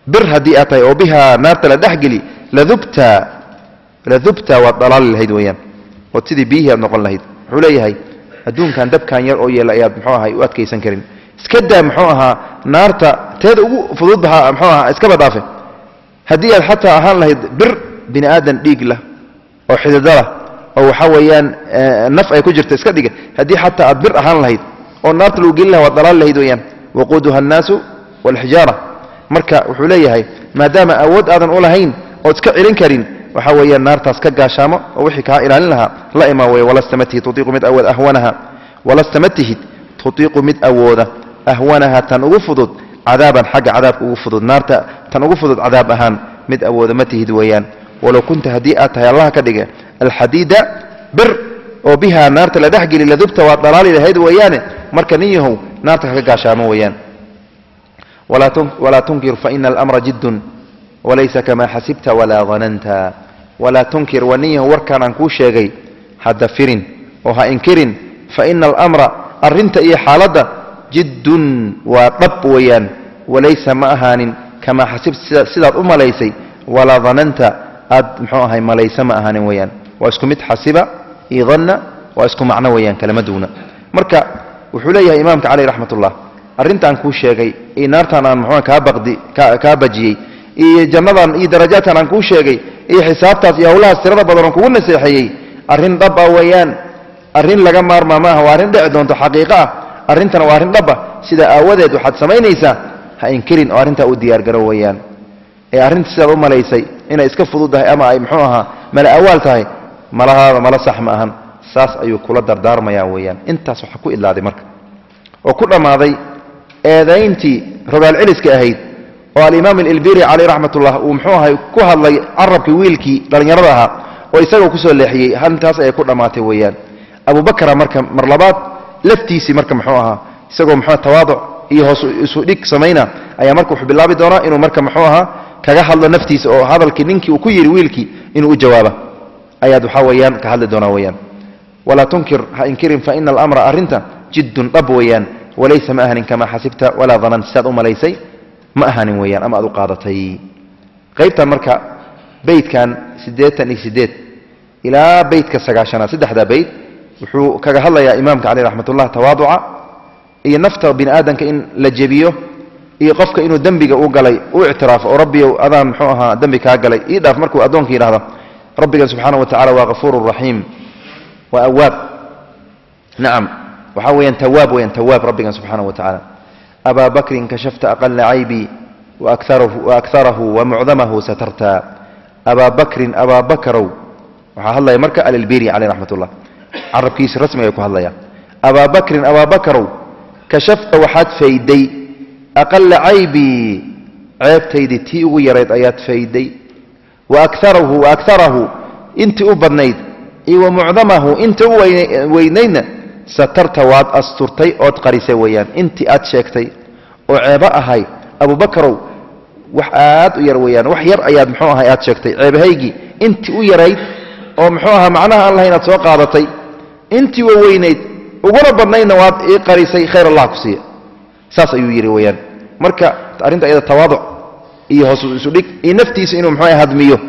bir haddii aad tahay oo bihaa naarta la dhexgeli ladubta ladubta waad dhalaali lahayd weeyaan ood sidii biyihii aad noqon lahayd. Wuxuu leeyahay adduunkan dabkan yar oo yeela ayaad muxuu ahay u adkaysan karin. Iska daa muxuu ahaa naarta teeda ugu fududbaha muxuu ahaa iskaba dhaafe haddii aad xataa ahaan lahayd bir bini aadan dhiig lah oo xididada oo waxa weeyaan naf ay ku jirta iska dhiga haddii xataa aad bir ahaan lahayd oo naarta lagu gelin laha waad dhalaali lahayd weeyaan waquuduha annaasu walxijaara marka wuxuu leeyahay maadaama awood aadan u lahayn ood iska celin karin waxa weeyaan naartaas ka gaashaamo oo wixii kaa ilaalin lahaa la imaa weeye walasta ma tihid tutiiqu mid awood ahwanaha walasta ma tihid tutiiqu mid awooda ahwanaha tan ugu fudud cadaaban xagga cadaabka ugu fudud naarta tan ugu fudud cadaab ahaan mid awooda ma tihid weeyaan walow kunta haddii aad tahay allaha ka dhiga alxadiida bir oo bihaa naarta la dhexgeli ladubta waad dhalaali lahayd weeyaane marka nin yahow naarta kaga gaashaamo weeyaan. Walaa tunkir faina alamra jiddun walaysa kamaa xasibta walaa dananta walaa tunkir waa nin yahow warkaan aan kuu sheegay hadda firin oo ha inkirin faina alamra arrinta iyo xaaladda jiddun waa dhab weeyaan. Walaysa ma ahaanin kamaa xasibta sidaad u malaysay walaa dananta aad muxuu ahay malayse ma ahaanin weeyaan. Waa isku mid xasiba iyo danna waa isku macno weeyaan kalama duuna marka wuxuu leeyahay imaamka caleyh raxmat ullah arrintaan kuu sheegay iyo naartaan aan muxua kaa baqdi kaa bajiyey iyo jannadan iyo darajaadkan aan kuu sheegay iyo xisaabtaas iyo howlahaas tirada badan oon kugu naseexeeyey arrin dhab ah weeyaan. Arrin laga maarmaa maaha waa arrin dhici doonto xaqiiqo ah. Arrintana waa arrin dhab ah. Sidaa aawadeed waxaad samaynaysaa ha inkirin oo arrintaa u diyaargaro weeyaan. Ee arrinta sidaad u malaysay inay iska fududdahay ama ay muxuu ahaa mala awaal tahay malahaada mala sax ma ahan. Saas ayuu kula dardaarmayaa weeyaan. Intaas waxaa ku idlaaday marka. Oo ku dhammaaday eedayntii rogaal celiska ahayd oo alimaam alilbiri caleyh raxmatullah uu muxuu ahay ku hadlay carabkii wiilkii dhallinyarada ahaa oo isagoo ku soo leexiyey. Haltaas ayay ku dhammaatay weeyaan. Abubakra marka mar labaad laftiisii marka muxuu ahaa isagoo muxuu tawaaduc iyo hoos isu dhig samayna ayaa marka wuxuu bilaabi doonaa inuu marka muxuu ahaa kaga hadlo naftiisa oo hadalkii ninkii uu ku yidhi wiilkii inuu u jawaaba. Ayaad waxaa weeyaan ka hadli doonaa weeyaan. Walaa tunkir ha inkirin faina alamra arrinta jiddun dhab weeyaan. Walaysa ma ahanin kamaa xasibta walaa danant sidaad u malaysay ma ahanin weeyaan ama aad u qaadatay. Qaybtan marka beydkan siddeetan iyo siddeed ilaa beydka sagaashanaad saddexdaa beyd wuxuu kaga hadlayaa imaamka caleyh raxmatullah tawaaduca iyo nafta bini aadamka in la jebiyo iyo qofka inuu dembiga u galay u ictiraafo oo rabbiyow adaan muxuu ahaa dembi kaa galay ii dhaaf markuu addoonka yidhahdo rabbigan subxaana wa tacala waa hafuuru raxiim waa awaab nacam waxaa weeyaan tawaab weeyaan tawaab rabbigan subxaana wa tacaala. Abaa bakrin kashafta aqala caybii waakarahu wamucdamahu satarta. Abaa bakrin abaa bakarow waxaa hadlaya marka alilbiri caleyh raxmat ullah carabkiisi rasmiga ay ku hadlayaan abaa bakrin abaa bakarow kashafta waxaad fayday aqala caybii ceebtaydii tii ugu yarayd ayaad fayday. Waakarahu waakarahu intii u badnayd iyo wamucdamahu intii u weynaydna satarta waad asturtay ood qarisay weeyaan. Intii aad sheegtay oo ceebo ahay abubakarow wax aad u yar weeyaan wax yar ayaad muxuu ahay aad sheegtay. Ceebahaygii intii u yarayd oo muxuu ahaa macnaha aan lahayn aad soo qaadatay intii wa weynayd uguna badnaydna waad ii qarisay khayr allah ku siiya saas ayuu yidhi weeyaan marka arrinta ayada tawaaduc iyo hoos isu dhig iyo naftiisa inuu muxuu hadmiyo.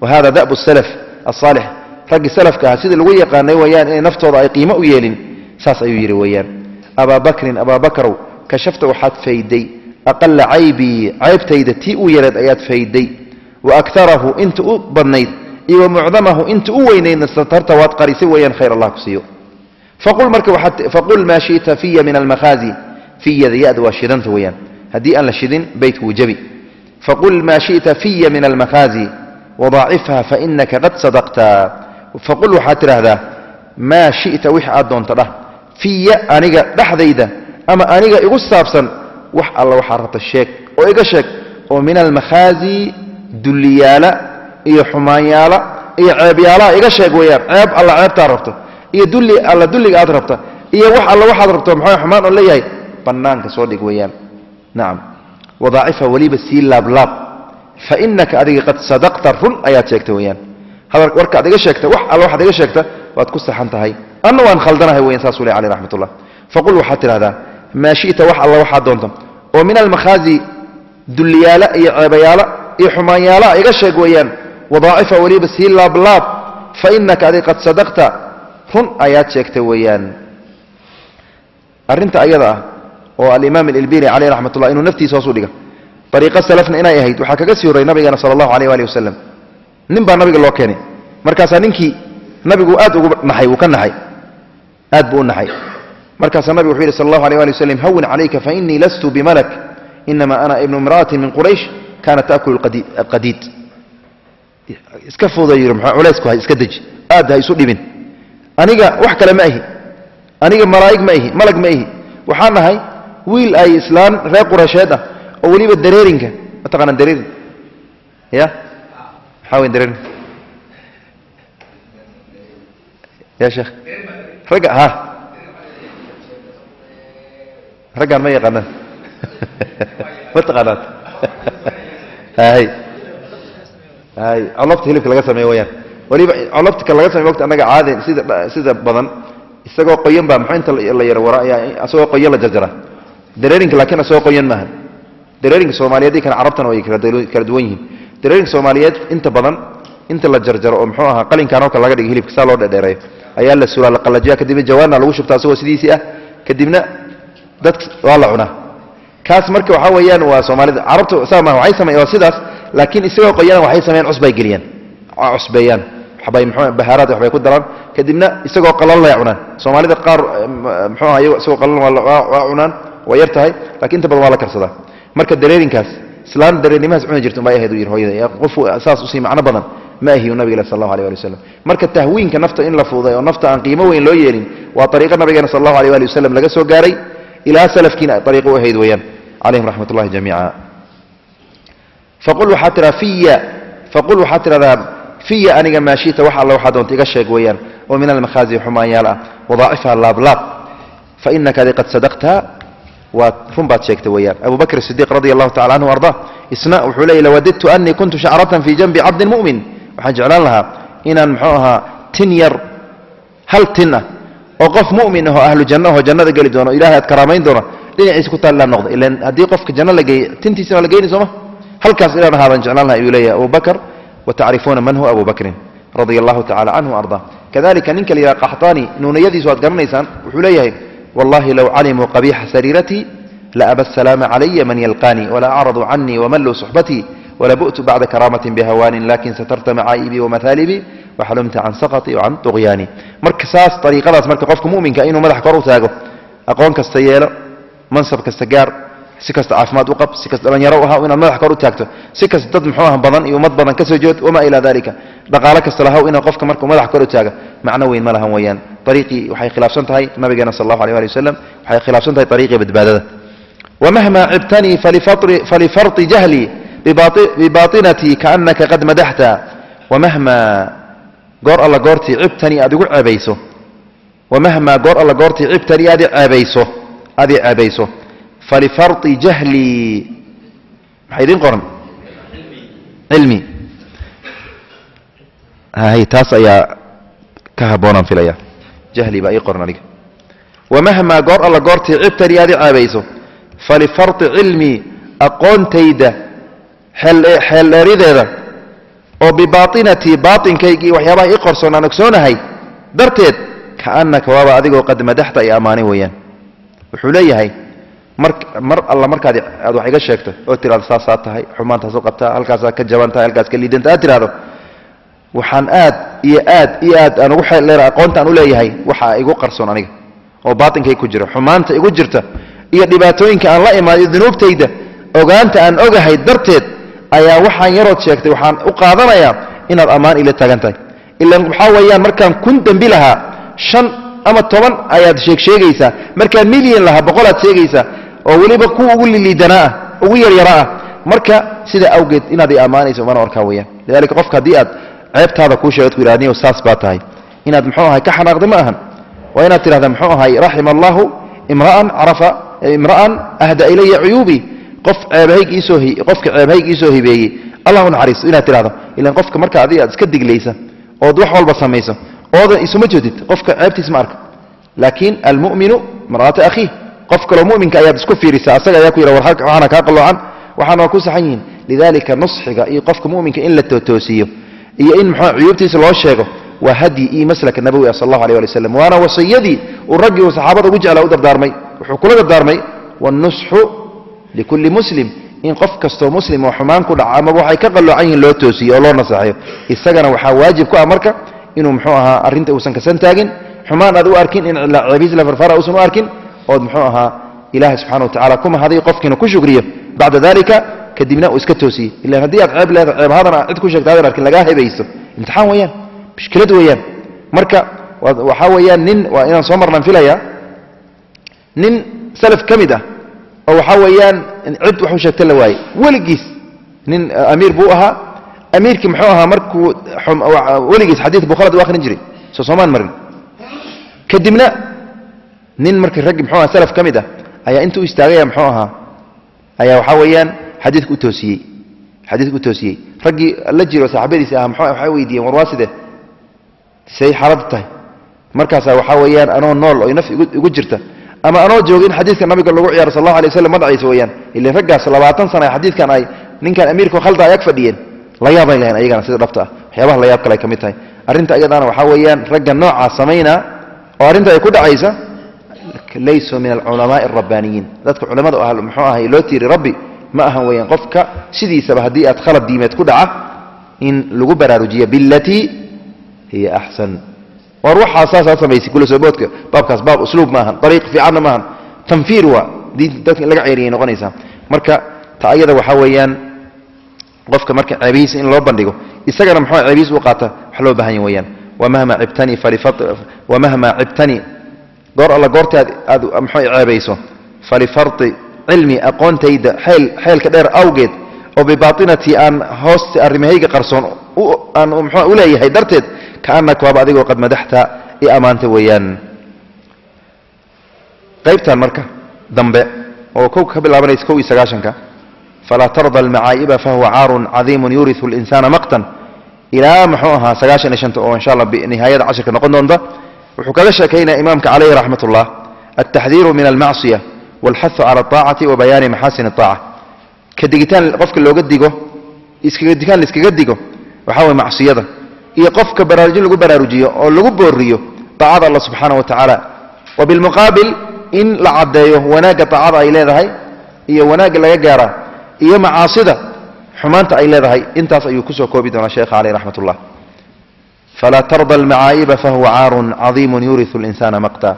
Wa hada dabu salaf asaalix raggii salafka ahaa sidii lagu yaqaanay weeyaan inay naftooda ay qiimo u yeelin saas ayuu yidhi weeyaan abaa bakrin kashafta waxaad fayday. Aqala caybii ceybtayda tii u yareed ayaad fayday. Wa akarahu inta u badnayd iyo wa mucdamahu inta u weynaydna satarta waad qarisay weeyaan khayr allah ku siiyo. Faqul maa shi'ta fiya min almakhaazi. Fiyada ya-da waa shidanta weeyaan haddii aan la shidin beytku wuu jabi. Faqul maa shi'ta fiya min almakhaazi wadaacifha fainaka qad sadaqta. Faqul waxaad tidhaahdaa maa shi'ta wix aad doonta dhah. Fiya aniga dhexdayda ama aniga igu saabsan wax alla waxaa rabta sheeg oo iga sheeg oo min almakhaazi dulliyaala iyo xumaanyaala iyo ceebyaalaha iga sheeg weeyaan. Ceeb alla ceebtaa rabto iyo dulli alla dulliga aad rabta iyo wax alla waxaad rabto. Maxaa xumaan oo leeyahay? Bannaanka soo dhig weeyaan nacam wadaacifa weliba sii laablaab. Fa inaka adiga qad sadaqta run ayaad sheegta weeyaan. Hadal warkaad iga sheegta wax alla waxaad iga sheegta waad ku saxan tahay. Anna waan khaldanahay weyan saasuu leh caleh raxmat ullah faqul waxaad tidhahdaa maa shi'ta wax alla waxaad doonto. Oo min almakhaazi dulliyaala iyo ceebayaala iyo xumaanyaala iga sheeg weeyaan wadaacifa weliba sii laablaab. Fa inaka adig qad sadaqta run ayaad sheegta weeyaan. Arrinta oo alimaam alilbiri caleyh raxmat ullah inuu naftiisa hoosu dhiga ariiqo salafna inay ahayd waxaa kaga sii horray nabigeena sala allahu aleyh waali wasalam nin baa nabiga loo keenay. Markaasaa ninkii nabigu aad ugu naxay wuu ka naxay aad buu u naxay markaasaa nabigu wuxuu yidhi sal allahu alيh ali waslm hawin calayka fainii lastu bimalak inama ana ibnu imra'atin min quraysh kaanat taakulu qadiid iska mxua culaysku hay iska deji. Aad ha isu dhibin. Aniga wax kale ma ihi aniga malaa'ig ma ihi malag ma ihi waxaan nahay wiil ay islaan reer quraysheed ah oo weliba dareerinka mataqaanaa dareerin? Ya? Maxaa weyn dareerin? Ya sheekh ragga ha? Raggaan ma yaqaanaan. Ma hay. Hay. Colobta hilibka laga sameeyo wayaan. Waliba colobtka laga samey wagta annaga caadi sida sida badan isagoo qoyan baa maxaa inta la yaro wara ayaa isagoo qoyan la jarjara dareerinka laakiin isagoo qoyan maaha dareerinka soomaaliyeed kan carabtana way kala duwan yihiin. Dareerinka soomaaliyeed inta badan inta la jarjaro oo muxuu ahaa qalinkaan oo kale laga dhiga hilibka saa loo dhedheereeyo ayaa la sulaa la qallajiya kadibna jawaanna lagu shubtaa isagoo sidiisii ah. Kadibna dadka waa la cunaa. Kaas marka waxaa weeyaan waa soomaalida carabtu saa maaha waxay sameeyaan waa sidaas. Laakiin isagoo qoyana waxay sameeyaan cusbay geliyaan. Cusbeeyaan. Waxbay muxuu bahaaraad waxbay ku daraan. Kadibna isagoo qalan cunaan. Soomaalida qaar muxuu ahaa iyago isagoo qalan waa cunaan waa yar tahay lakiin inta badan waa la karsadaa marka dareerinkaas islaan dareernimahaas cuni jirta unbay ahayd u yidhi hooyada qof saas u sii macno badan ma ahiyu nabiga sal allahu alيh ali waslm marka tahwiinka nafta in la fuuday oo nafta aan qiimo weyn loo yeelin waa ariiqa nabigeena sal allahu alيh ali waslm laga soo gaaray ilaa salafkiina ay ariiqo u ahayd weeyaan calayhim raxmat ullahi jamiica faqul waxaa tiraa fiya faqul waxaa tidhahdaa fiya aniga maashita wax alla waxaa doonta iga sheeg weeyaan oo min almakhaazi xumaanyaal ah wadaacifha laablaab fainaka adi qad sadaqta waad run baad sheegta weeyaan. Abu sidiq radi allahu tacala canhu arda isna wuxuu leeyay lawadidtu anii kuntu shacratan fii janbi cabdin mu'min. Waxaan jeclaan lahaa inaan muxuu ahaa tin yar hal tin ah oo qof mu'min ahoo ahlu janno ahoo jannada geli doono ilahay aad karaamayn doono dhinaciisa ku taal ilaa noqda. Ilan haddii qofka janno la geeye tintiisina la geyni sooma? Halkaas ilaan ahaa jeclaan lahaa ayuu leeyahay abu bakr man huwa abu bakrin? Allahu tacala canhu arda. Kadalika ninka la qaxtaani nuuniyadiisu waad garanaysaan? Wuxuu leeyahay والله لو علموا قبيح سريرتي لأبى السلام علي من يلقاني ولا أعرض عني وملوا صحبتي ولبؤت بعد كرامة بهوان لكن سترت معايبي ومثالبي وحلمت عن سقطي وعن طغياني. مركساس طريقة مركز قفك مؤمن كأنه مدح كرو أقوان كستيالة منصب كستقار سكست عافمات وقب سكست لمن يروها وإن المدح كرو تاكتو. سكست ضد محوها بدن يومد كسر كسجود وما إلى ذلك. لقالك الصلاة وإن قفك مركو مدح كرو تاكا معنوي وين لهم ويان طريقي وحي خلاف سنتهي ما بقينا صلى الله عليه وآله وسلم وحي خلاف سنتهي طريقي بدبادة ومهما عبتني فلفرط جهلي بباطنتي كأنك قد مدحت. ومهما قر الله قرتي عبتني أدقو عبيسو ومهما قر الله قرتي عبتني أدي عبيسو أدي عبيسو falifari jahlii maxaa idin qoran cilmi hay taas ayaa ka habboonaan filaya jahli baa ii qoran aniga wamahmaa goor alla goortii cibtanii aad i ceebayso falifari cilmii aqoontayda xeeldheerideeda oo bibainatii baainkaygii waxyaabaha ii qorsoonaan ogsoonahay darteed kaanaka waaba adigoo qad madaxta ay ammaanay weeyaan wuxuu leeyahay mar alla markaad aad wax iga sheegto oo tiraado saasaa tahay xumaantaasu qabtaa halkaasaa ka jaban tahay halkaas ka liidanta aad tiraahdo waxaan aad iyo aad iyo aad aan ugu xeeldheera aqoonta u leeyahay waxaa igu qarsoon aniga oo baatinkay ku jira xumaanta igu jirta iyo dhibaatooyinka aan la imaado dunuubtayda ogaanta aan ogahay darteed ayaa waxaan yarood sheegtay waxaan u qaadanayaa inaad ammaan ila taagan tahay. Ilaan waxaa weeyaan markaan kun dembi lahaa shan ama toban ayaad sheegsheegaysaa markaan milyan lahaa boqolaad sheegaysaa oo weliba kuwa ugu liliidanaa ah ugu yaryara ah. Marka sida awgeed inaad ammaanayso umana arkaa weyaan lidalika qofka haddii aad ceebtaada kuu sheegad ku yidhahniyo saas baa tahay. Inaad muxuu ahay ka xanaaqda ma ahan. Waa inaad tidhahda muxuu ahay raxima allahu imra'an carafa imra'an ahda ilaya cuyuubii qof ceebahayg iisoo qofka ceebahayg iisoo hibeeyey allahu naxariisto inaad tidhahdo ilan qofka marka adiga aad iska diglaysa ood wax walba samayso oodan isuma jeedid qofka ceebtiis ma arka. Laakiin almuminu mar'aata akhiih qof kaloo muminka ayaad isku fiirisaa asaga ayaa ku yidha war waxaana kaa qalloocan? Waxaana waa ku saxan yihiin lidalika nusxiga iyo qofka muminka in la tootoosiyo iyo in muxuu cuyuubtiisa loo sheego waa hadyi iyo maslaka nabowi ah sal allahu alيh ali waslam waana wasiyadii uu raggii uu saxaabada ugu jeclaa u dardaarmay wuxuu kula dardaarmay wاnusxu likulli muslim in qof kastoo muslim oo xumaan ku dhaca amaba waxay ka qalloocan yihiin loo toosiyo oo loo naseexayo isagana waxaa waajib ku ah marka inuu muxuu ahaa arrinta uusan kasan taagin xumaan aad u arkin in ceebiis la farfara uusan u arkin ood muxuu ahaa ilaahay subxana watacala ku mahaday qofkiina ku shukriyo. Bacda dalika kadibna uu iska toosiyey ilan haddii aad ceeb leedahay ceebhadan aad cid ku sheegta adan arkin lagaa hebayso imtixaan weeyaan mushkilad weeyaan. Marka waxaa weeyaan nin waa inaan soo marnaan filaya nin salaf ka mid ah oo waxaa weeyaan cid waxu sheegta la waayey weligiis nin amiir buu ahaa. Amiirkii muxuu ahaa markuu weligiis xadiid bukhalad u akhrin jiray. Soo soomaan marin. Kadibna nin markii raggi muxuu aha salaf ka mid ah ayaa intuu istaagaya muxuu ahaa ayaa waxaa weeyaan xadiidka u toosiyey xadiidka u toosiyey. Raggii la jiro saaxibadiisi ah waxay weydiiyeen war waa sidee? Say xaaladdu tahay. Markaasaa waxaa weeyaan anoo nool oy naf igu jirta. Ama anoo jooga in xadiidka nabiga lagu ciyaaro sal allahu alay waslam ma dhacayso weeyaan. Ila raggaas labaatan sana xadiidkan ay ninkan amiirka khalda ay ag fadhiyeen. La yaabay lahayn ayagana sida dhabta ah. Waxyaabaha la yaab kale ay ka mid tahay. Arrinta iyadaana waxaa weeyaan ragga noocaa samayna oo arrinta ay ku dhacaysa laysuu min alculamaai alrabbaaniyiin dadka culamada ah muxuu ahay loo tiiri rabbi ma ahan weeyaan qofka sidiisaba haddii aad khalad diimeed ku dhaca in lagu baraarujiya bilatii hiya axsan. War waxaa saasaa samaysay kula sooboodka baabkaas baab usluub maahan ariiq fiicanna maahan tanfiir waa diinta dadka in laga ceeriyay noqonaysaa marka ta ayada waxaa weeyaan qofka marka ceebihiisa in loo bandhigo isagana muxuu ceebihiis u qaata wax yahy weeyaan. Wamahma goor alla goorta aad muxuu ceebayso falifardi cilmi aqoontayda xeel xeelka dheer awgeed oo bibaainatii aan hoosta arrimahayga qarsoon aan muxuu u leeyahay darteed kaanaka adigoo qad madaxta i ammaanta weeyaan. Qaybtan marka dambe oo kow ka bilaabanaysa kow iyo sagaashanka falaa tarda almacaa'iba fahuwa caarun cadiimun yuriu linsaana maqtan ilaa muxuu ahaa sagaashan iyo shanta oo insha alla nihaayada cashirka noqon doonta wuxuu kaga sheekaynaya imaamka calayhi raxmat ullah altaxdiiru min almacsiya walxahu cala aacati wa bayaani maxaasin aaca ka digitaan qofka looga digo iskagadigaan laiskaga digo waxaa way macsiyada. Iyo qofka baraarujin lagu baraarujiyo oo lagu booriyo aacada alla subxaana wa tacaala. Wa in la caddeeyo wanaagga aacada ay leedahay iyo wanaagga laga gaara iyo macaasida xumaanta ay leedahay. Intaas ayuu ku soo koobi doonaa sheekha caleyh raxmat ullah falaa tarda almacaa'iba fahuwa caarun cadiimun yuriu linsaana maqta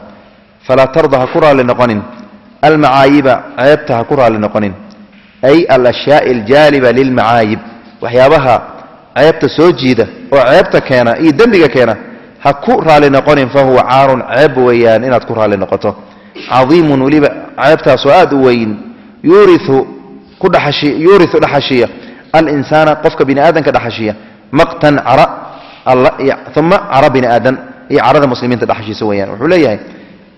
falaa tarda ha ku raalli noqonin almacaayiba ceebta ha ku raalli noqonin ay alashyaai aljaaliba lilmacaayib waxyaabaha ceebta soo jiida oo ceebta keena iyo dembiga keena ha ku raalli noqonin fahuwa caarun ceeb weeyaan inaad ku raalli noqoto cadiimun weliba ceebtaasoo aad u weyn yuriu ku yuriu dhaxashiya alinsaana qofka bini aadamka dhaxashiya maqtan cara uma cara bini aadan. Iyo carada muslimiinta dhaxashiisa weeyaan. Wuxuu leeyahay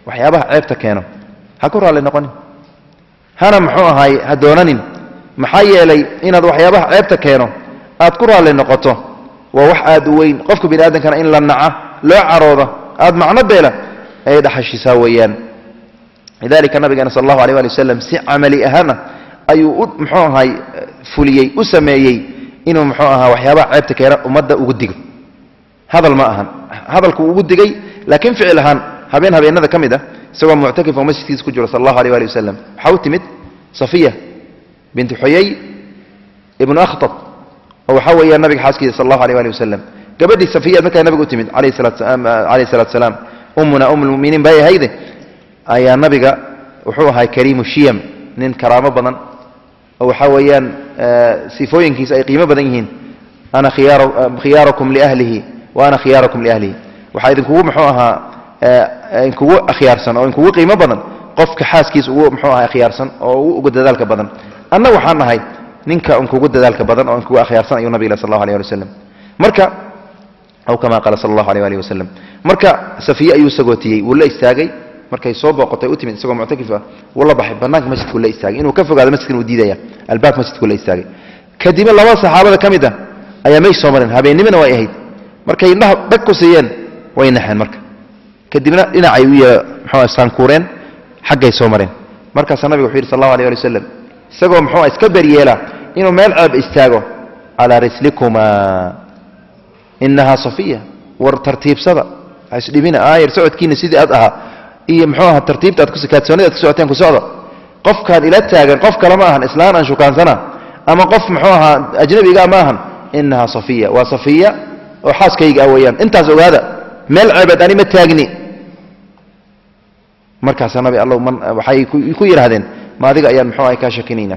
waxyaabaha ceebta keeno. Ha ku raalli noqonin. Hana muxuu ahaay ha doonanin. Maxaa yeelay inaad waxyaabaha ceebta keeno aad ku raalli noqoto waa wax aad u weyn. Qofka bini aadamkana in la naca loo caroodo aad macno beela ayay dhaxashiisaa weeyaan. Lidalika nabigeena sal allahu alيh ali wasalam si camali ahaana ayuu u muxuu ahay fuliyey u sameeyey inuu muxuu ahaa waxyaabaha ceebta keena ummadda ugu digo hadal ma ahan. Hadalku ugu digay laakiin ficil ahaan habeen habeenada ka mid ah isagoo muctakif oo masjidkiisa ku jiro sal allahu alيh ali wasalam waxaa u timid safiya bintu xuyay ibnu akhtab oo waxaa weeyaa nabiga xaaskiisa sal allahu alيh ali wasalam gabadhii safiyaad markaa nabiga u timid alayh salatu salaam ummuna um lmuminiin bay ahayde ayaa nabiga wuxuu ahaa kariimu shiyam nin karaamo badan oo waxaa weeyaan sifooyinkiisa ay qiimo badan yihiin. Ana khiyaarakum liahlihi wa ana khiyaarakum liahlihi waxaa idinkugu muxuu ahaa inkugu akhyaarsan oo inkugu qiimo badan qofka xaaskiisa ugu muxuu ahaa akhyaarsan oo ugu dadaalka badan. Anna waxaan nahay ninka un kugu dadaalka badan oo kugu akhyaarsan ayuu nabig sal allahu alيh ali wasalam marka aw kama qaala sala allahu alيh alih wasalam marka safiye ayuu sagootiyey wuu la istaagay. Markay soo booqotay u timid isagoo muctakif ah wuu la baxay banaanka masjidkuu la istaagay. Inuu ka fogaado masjidkan uu diidaya albaabka masjidkuu la istaagay. Kadibna laba saxaabada ka mid ah ayaa may soo mareen habeennimana way ahayd markay indhaha dhag ku siiyeen way naxeen marka. Kadibna dhinacay mxua saankuureen xaggay soo mareen. Markaasaa nabiga wuxuu yidhi sal allahu alيh ali wasalam isagoo muxuua iska beryeela inuu meel ceeb istaago calaa rislikumaa inahaa safiya war tartiibsada hasdhibina aayar socodkiina sidii aad ahaa iyo muxuu aha tartiibta aad kaadsoonida ad ku socoteen ku socda. Qofkaan ila taagan qof kale ma ahan islaan aan shukaansana ama qof muxuu ahaa ajnabigaa ma ahan inahaa safiya waa safiya oo xaaskayga ah weyaan intaas ogaada meel ceebeed ani ma taagni. Markaasaa nabi allow waxay ku yidhaahdeen ma adiga ayaan muxuu ahay kaa shakinayna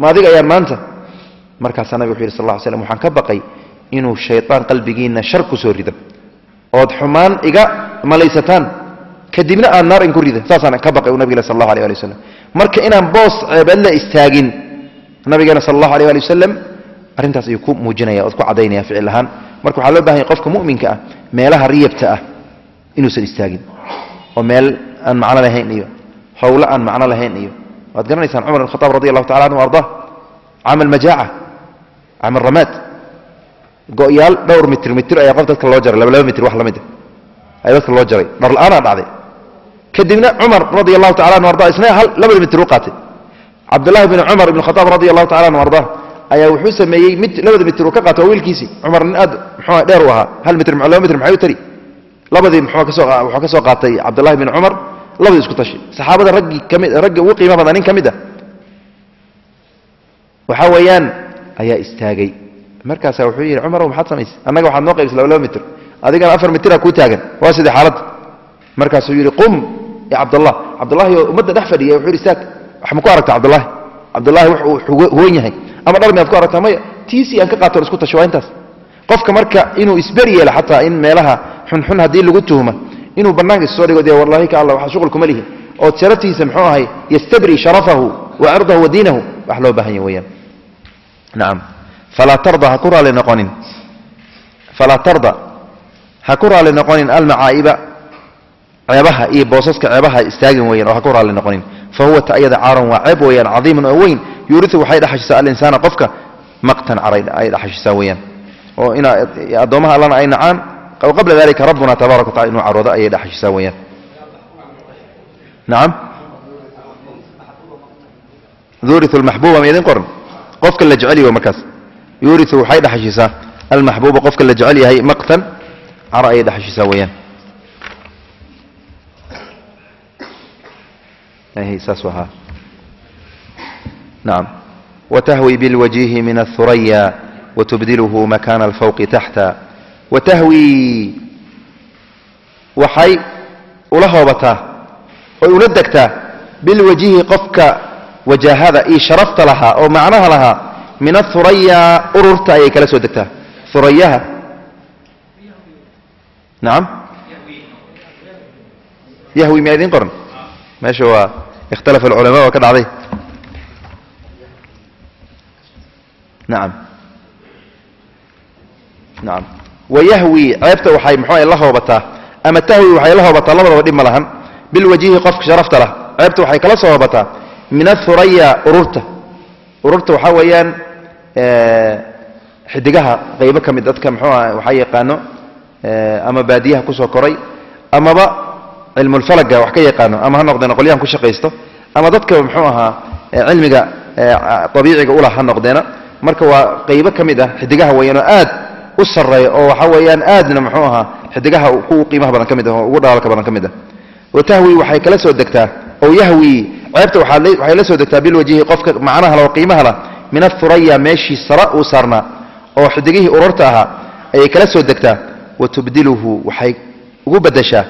ma adiga ayaan maanta? Markaasaa nabig wuxu yidhi sal lla ly slam waxaan ka baqay inuu shaytaan qalbigiina shar ku soo rido. Ood xumaan iga malaysataan kadibna aad naar inku rida saasaan ka baqay u nabigena sal allahu alay ali waslem marka inaan boos ceebeedla istaagin nabigeenna sal allahu aleh ali wasalam arrintaas ayuu ku muujinaya ood ku cadaynaya ficil ahaan marka waxaa loo bahan yahy qofka mu'minka ah meelaha riyabta ah inuusan istaagin oo meel aan macno lahayn iyo howlo aan macno lahayn iyo waad garanaysaan cumar ibn khataab radi allahu tacala anhu arda camal majaaca camal ramaad go'yaal dhowr mitir mitir ayaa qof dadka loo jaray laba laba mitir wax la mid a dadka loo jaray dhar la-aanaa dhacday kadibna cumar radi allahu tacala anhu arda isna hal labada mitir u qaatay cabdullahi bn cumar ibn khataab radi allahu tacala anhu arda ayaa wuxuu sameeyey mid labada mitir uu ka qaato wiilkiisii cumar nin aad mxua dheer u ahaa hal mitr laba mitr maxay u tari labadii mxuu kasoo wuxuu ka soo qaatay cabdullahi bin cumar labadii isku tashi saxaabada raggii kami raggii ugu qiimo badan nin ka mid ah waxaa weeyaan ayaa istaagay markaasaa wuxuu yidhi cumarow maxaad samaysay annaga waxaad noo qaybisa laba laba mitr adigana afar mitira kuu taagan waa sidii xaaladda markaasuu yidhi qum ya cabdallah cabdullahi oo ummadda dhex fadhiya wuxuu yidhi istaag wax ma ku aragta cabdullahi cabdullahi wuxuu huwan yahay ama dhar miyaad ku aragtaa maya tiisii aan ka qaatoon isku tasho waa intaas. Qofka marka inuu isber yeelo xataa in meelaha xunxun haddii lagu tuhma inuu bannaanka issoo dhigo dee wallahi ka alla waxa shuqul lihi. Ood sharaftiisa muxuu ahay yastabri sharafahu wa cirdahu wa diinahu. Wax loo baahan ya weyaan nacam falaa tarda ha ku raali noqonin. Falaa tarda ha ku raali noqonin almacaa'iba ceebaha iyo boosaska ceebaha istaagin weeyaan oo ha ku raali noqonin. Fa huwa ta ayada caaran waa ceeb weeyaan cadiiman oo weyn yuuriu waxay dhaxashisaa alinsaana qofka maqtan caray ay dhaxashisaa weeyaan. Oo ina addoommaha allana ay nacaan qabla dalika rabbuna tabaraka watacala inuu caroodo ayay dhaxashisaa weeyaan. Nacam yuuriu lmaxbuuba ma idin qoran qofka la jecel yahay markaas. Yuuriu waxay dhaxashisaa almaxbuuba qofka la jecel yahay maqtan caro ayay dhaxashisaa weeyaan. Saas ahaa نعم وتهوي بالوجيه من الثريا وتبدله مكان الفوق تحتا وتهوي waxay ula hoobataa oy ula degtaa bilwajihi qofka wajahada iyo sharafta lahaa oo macnaha lahaa min athuraya ururta ayay kala soo degtaa hurayaha nacam yahwi miyaa idin qoran meesha waa ikhtalafa alculamaa waa ka dhacday nacam nacam wayahwi ceebta waxay muxuu la hoobataa. Ama tahwi waxay la hoobataa labadaba dhib ma lahan. Bilwajihi qofka sharafta lah. Ceebta waxay kala soo hoobataa. Min athuraya ururta. Ururta waxaa weeyaan xidigaha qaybo ka mid dadka muxuu aha waxaa yaqaano ama baadiyaha ku soo koray amaba cilmulfalaga wax ka yaqaano ama ha noqdeen qolyahan ku shaqaysto ama dadka muxuu ahaa cilmiga abiiciga marka waa qaybo ka mid ah xidigaha weeyaan oo aad u sarreeya oo waxa weeyaan aadna muxuu ahaa xidigaha ku qiimaha badan ka ah oo ugu dhalaalka badan ka mid ah. Watahwi waxay kala soo degtaa oo yahwi ceebta waxay la soo degtaa bilwajihi qofka macnaha oo qiimaha lah min athuraya meeshii sara uu saarnaa oo xidigihii ururta ahaa ayay kala soo degtaa. Wa tubdiluhu waxay ugu bedeshaa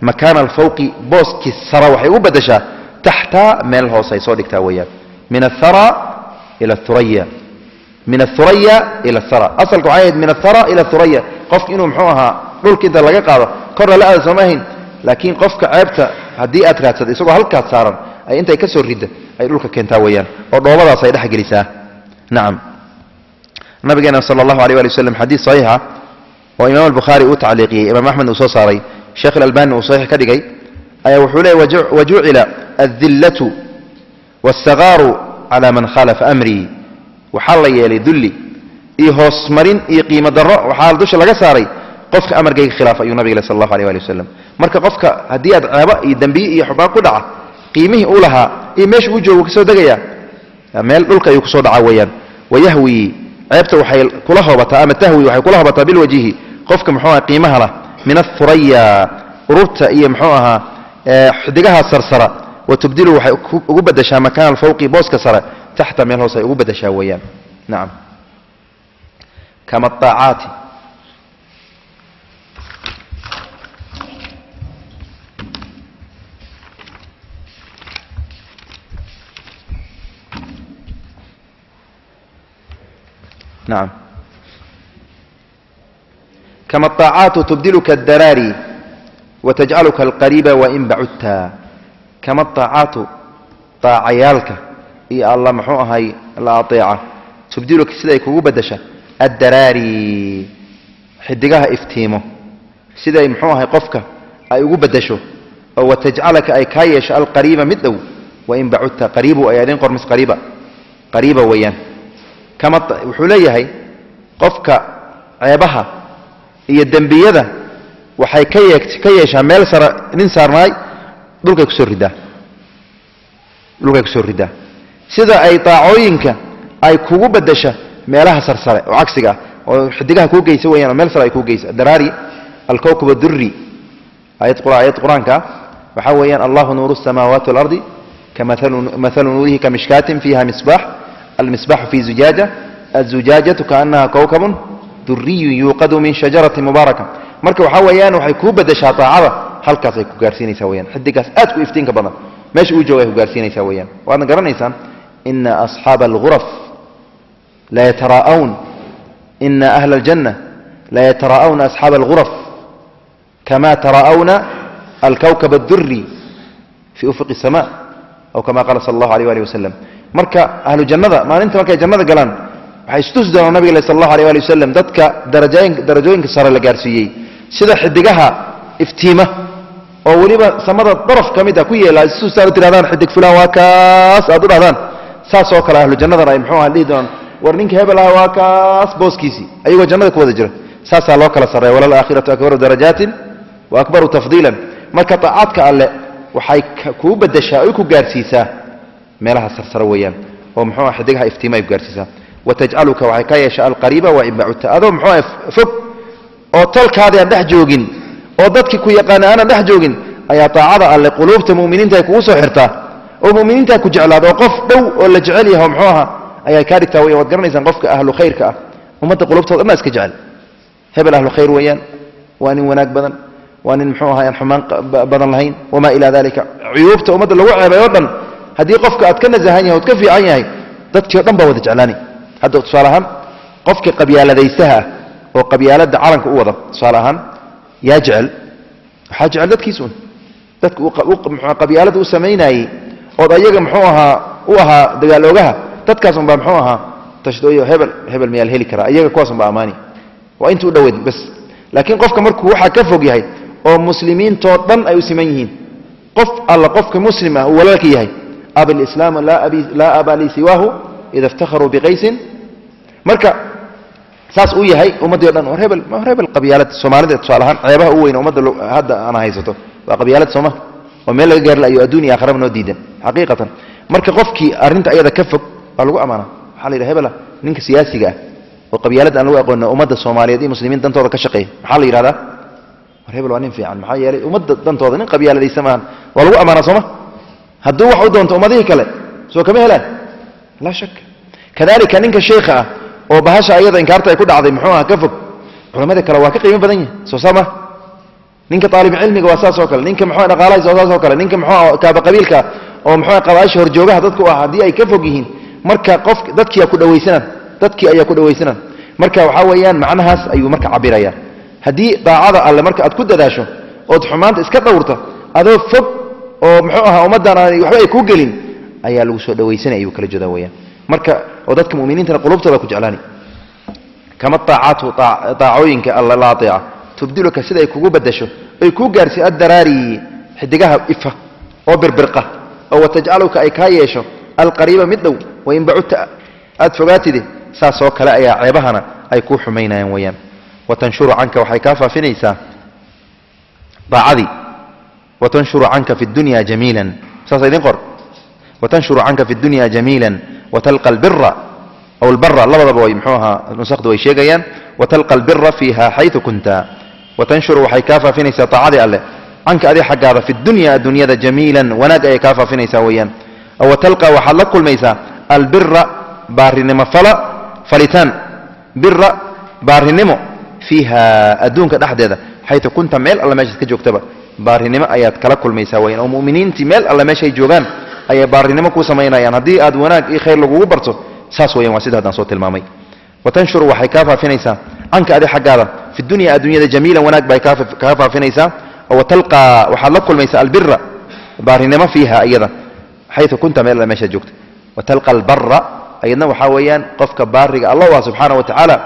makaana alfawqi booskii sara waxay ugu bedeshaa taxta meel hoose ay soo dhigtaa weeyaan. Min athara ila athuraya من الثريا إلى الثرى. أصل قعيد من الثرى إلى الثريا. قفك إنه محوها للك إنت اللقاء قادة قرر لا أزمهين لكن قفك عيبت. هدي أترات سادي سوق هل كات أي أنت يكسر الرد. أي للك كنتا ويان ورضو الله صيدا حق لسا نعم. ما بقينا صلى الله عليه وآله وسلم حديث صحيح. وإمام البخاري أتعليقي إمام أحمد أصاصاري شيخ الألبان أصيح كدقي أي وحولي وجوع, وجوع إلى الذلة والصغار على من خالف أمري. Waxaa la yeelay dulli iyo hoosmarin iyo qiimo darro waxaa dusha laga saaray qofka amarkayga khilaafa ayuu nabig sal allahu alay ali wasalam marka qofka haddii aad ceebo iyo dembiye iyo xubaan ku dhaca qiimihii uu lahaa iyo meesha uu joogo ka soo degaya meel dhulka ayuu ku soo dhaca weeyaan. Wayahwi ceebta waxay kula hoobataa ama tahwi waxay kula hoobataa bilwajihi qofka muxuu aha qiimaha min athuraya ururta iyo muxuu ahaa xidigaha sarsara. Wa tubdilu waxay ugu badashaa makaan alfawqi booska sare taxta meel hoos ay ugu badashaa weeyaan nacam kama aacaati nacam kama aacaatu tubdiluka adaraari watajcaluka alqariiba wain bacudta kama aacaatu aacayaalka iyo alla muxuu ahay la aطeeca tubdiluka siday kugu badasha addaraari. Xidigaha iftiimo. Siday muxuu ahay qofka ay ugu badasho oo watajcalaka ay kaa yeesho alqariiba mid dhow. Wain bacudta qariibu ay adin qormis qariiba. Qariiba weeyaan. Kama wuxuu leeyahay qofka ceebaha iyo dembiyada waxay ka yeeg ka yeeshaa meel sara nin saarnaay dhulkay ku soo riddaa dhulkay ku soo riddaa sida ay taacooyinka ay kugu bedesha meelaha sarsare oo cagsiga oo xidigaha ku geysa weeyaan meel sare ay ku geysa. الكوكب الدري آيات قرآن آيات قرآن وحاويا الله نور السماوات والأرض كمثل مثل نوره كمشكات فيها مصباح المصباح في زجاجة الزجاجة كأنها كوكب دري يوقد من شجرة مباركة مرك وحاويا وحي كوبا دشا طاعرة هل كاسي كوكارسيني سويا حد كاس آتكو افتين كبرنا ماش اوجوه كوكارسيني سويا وأنا قرن إنسان إن أصحاب الغرف لا يتراءون إن أهل الجنة لا يتراءون أصحاب الغرف كما تراءون الكوكب الدري في أفق السماء أو كما قال صلى الله عليه وآله وسلم. مركا أهل الجنة ما أنت مركا جنة قلان حيستسدر النبي صلى الله عليه وآله وسلم ذاتك درجين درجوين كسر لقارسيي سيدا حدقها افتيمة أو وليبا سمدت طرف كميدة كوية لا ku yeela isu saar tiraadaan xidig fulaan saas oo kale ahlu jannadan ay muxuu aha dhihi doonaan war ninka hebel ah waa kaas booskiisii ayagoo jannada ku wada jira saasaa loo kala sarreeya walalaakhiratu akbaru darajaatin wa akbaru tafdiilan marka taacaadka alle waxay kuu badashaa oy ku gaarsiisaa meelaha sarsare weeyaan oo muxuu ah xidigaha iftiima ay ku gaarsiisaa watajcaluka waxay ka yeeshaa alqariiba wain bacudta adoo muxuu ah fog oo tolkaadi aan dhex joogin oo dadkii ku yaqaana aanan dhex joogin ayaa taacada alle quluubta muminiinta ay kugu soo xirtaa oo muminiintaa ku jeclaada oo qof dhow oo la jecel yahay muxuu ahaa ayaa kaa dhigtaa weyan waad garanaysaan qofka ahlu khayrka ah ummadda qulubtooda dhanna iska jecel hebel ahlu khayr weeyaan waa nin wanaag badan waa nin muxuu ahaa aan xumaan badan lahayn wamaa ilaa dalika cuyuubta ummadda lagu ceebay oo dhan haddii qofka aad ka nasahan yahay ood ka fiican yahay dadkii o dhan baa wada jeclaani hadda tusaale ahaan qofka qabyaaladaysaha ah oo qabyaaladda calanka u wada tusaale ahaan yaa jecel waxaa jecel dadkiisun dadka qabyaalada u samaynaayey ood ayaga muxuu ahaa u ahaa dagaaloogaha. Dadkaasun baa muxuu ahaa tashdooyo hebel hebel miyaa la heli karaa. Iyaga kuwaasun baa ammaani waa inta u dhoweyd bas laakiin qofka markuu waxaa ka fog yahay oo muslimiintoo dhan ay u siman yihiin qof alla qofka muslim ah uu walaalka yahay abalislaamu laa aba lii siwaahu ida iftakharuu biqaysin. Marka saas uu yahay ummaddii o dhan war hebel hebel qabyaalad soomaalida tusaale ahaan ceebaha u weyn ummadda hadda ana haysato waa qabyaalad sooma oo meel laga gaarla ayo adduun iyo aakharaba noo diidan xaqiiqatan marka qofkii arrinta ayada ka fog waa lagu ammaana waxaa la yidhaha hebela ninka siyaasiga ah oo qabyaalad aan lagu aqoonno ummadda soomaaliyeed iyo muslimiin dantooda ka shaqeeya maxaa la yidhahdaa war hebel waa nin fiican maxaa yeelay ummadda dantooda nin qabyaaladaysa maahan waa lagu ammaanaa sooma hadduu wax u doonto ummadihii kale soo kama helaan laa shak kadalika ninka sheikha ah oo bahasha ayada inkaarta ay ku dhacday muxuu aha ka fog culamada kale waa ka qiimo badan yahay soo saama ninka aalibcilmiga waa saas oo kale ninka muxuu dhaqaalahaysa waa saas oo kale ninka muxuu kaaba qabiilka oo muxuu qabaaisha horjoogaha dadku ah haddii ay ka fog yihiin marka qof dadkii ku dhawaysanaan dadkii ayaa ku dhawaysanaan marka waxaa weeyaan macnahaas ayuu marka cabiraya haddii daacada alle marka aad ku dadaasho ood xumaanta iska dhowrta adoo fog oo muxuu ahaa ummaddan aan waxba ay kuu gelin ayaa lagu soo dhawaysanaya ayuu kala jeedaa weyaan marka oo dadka muminiintana qulubtooda ku jeclaani. Kama aacaatu aacooyinka alla la aeeca تبدلك سيدا يكوغو بدشو يكوغو غارسي الدراري حدقها إفا أو بربرقة أو تجعلوك أي القريبة مدو وإن بعدت أدفقاتي دي ساسوك لا أي عيبهنا أي كوح مينا ينويا وتنشر عنك وحيكافة في نيسا. بعضي وتنشر عنك في الدنيا جميلا. ساسا يدنقر وتنشر عنك في الدنيا جميلا. وتلقى البر أو البر الله ضبوا يمحوها نسخدوا إشيقيا وتلقى البر فيها حيث كنت. وتنشر وحيكافة في نيسا طعادي ألا عنك أدي حق هذا في الدنيا الدنيا ذا جميلا وناد أي كافة في نيسا ويا. أو تلقى وحلق الميسا البر بارنما فلا فلتان. بر بارنما فيها أدونك أحد هذا. حيث كنت ميل ألا ماشي سكجو اكتبه بارنما أيات كلاك الميسا ويا. أو مؤمنين تميل ألا ماشي جوغان. أي بارنما كو سمينا يعني هذه أدوناك إيه خير لغو برتو. ساس ويا صوت المامي. وتنشر وحيكافة في نيسان انك أدي حقارا في الدنيا الدنيا جميلة وناك باي كاف في نيسا أو تلقى وحلق الميس البر. بارين ما فيها أيضا. حيث كنت ما لما شجكت وتلقى البر أيضا وحاويان قفك بار الله سبحانه وتعالى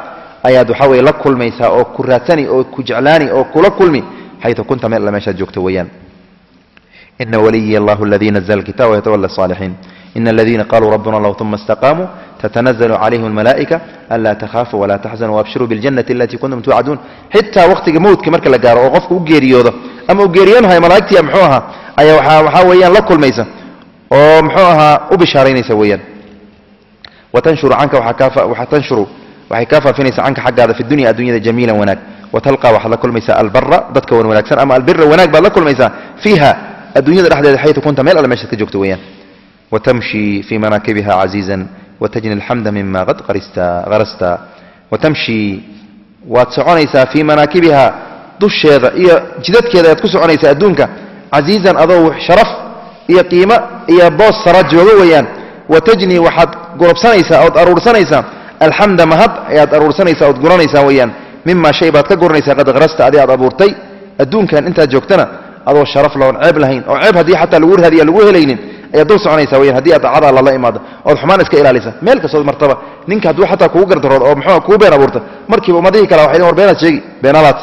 اياد حوي لك الميس أو كراتني أو كجعلاني أو كل كلمي حيث كنت ما لما شجكت ويان. إن ولي الله الذي نزل الكتاب ويتولى الصالحين. in اladina qaluu rabuna اllah uma اstaqaamuu tatanazl calayhim اlmalaaئika anlaa takhafuu walaa taxzanuu wabshiruu biاljanati alati kuntum tuucaduun xitaa waqtiga mowdka marka la gaaro oo qofka u geeriyoodo ama u geeriyoonhay malaa'igtii mxuu ahaa ayaa waxaa weeyaan la kulmaysa oo mxuu ahaa u bishaaraynaysa weeyaan watanshuru canka tanshuru waxay kaa faafinaysa canka xaggaada fi dunya addunyada jamiila wanaag watalqa waxaad la kulmaysaa albara dadka wan wanaagsan ama albira wanaag baad la kulmaysaa fiiha addunyada dhexdeeda xayu kunta meel alle meeshaad ka joogto weeyaan watamshi fii manaakibiha casiizan watajni alxamda mima qad qarasta watamshi waad soconaysaa fii manaakibiha dusheeda iyo jidadkeeda ayaad ku soconaysaa adduunka casiizan adoo sharaf iyo qiimo iyo boos sara joogo weeyaan watajni waxaad gurubsanaysaa ood aruursanaysaa alxamda mahad ayaad aruursanaysaa ood guranaysaa weeyaan mima shay baad ka guranaysaa qad qarasta adi aad abuurtay adduunkan intaad joogtana adoo sharaf laoon ceeb lahayn oo ceeb haddii xataa lagu raadiya lagu helaynin ayaad dul soconaysa weyaan haddii aad daacada alla la imaado ood xumaan iska ilaalisa. Meel kastood martaba ninka hadduu xataa kugu gardarood oo muxuu kuu been abuurta markiiba ummadihii kale waxay war beenaad sheegi beenalaad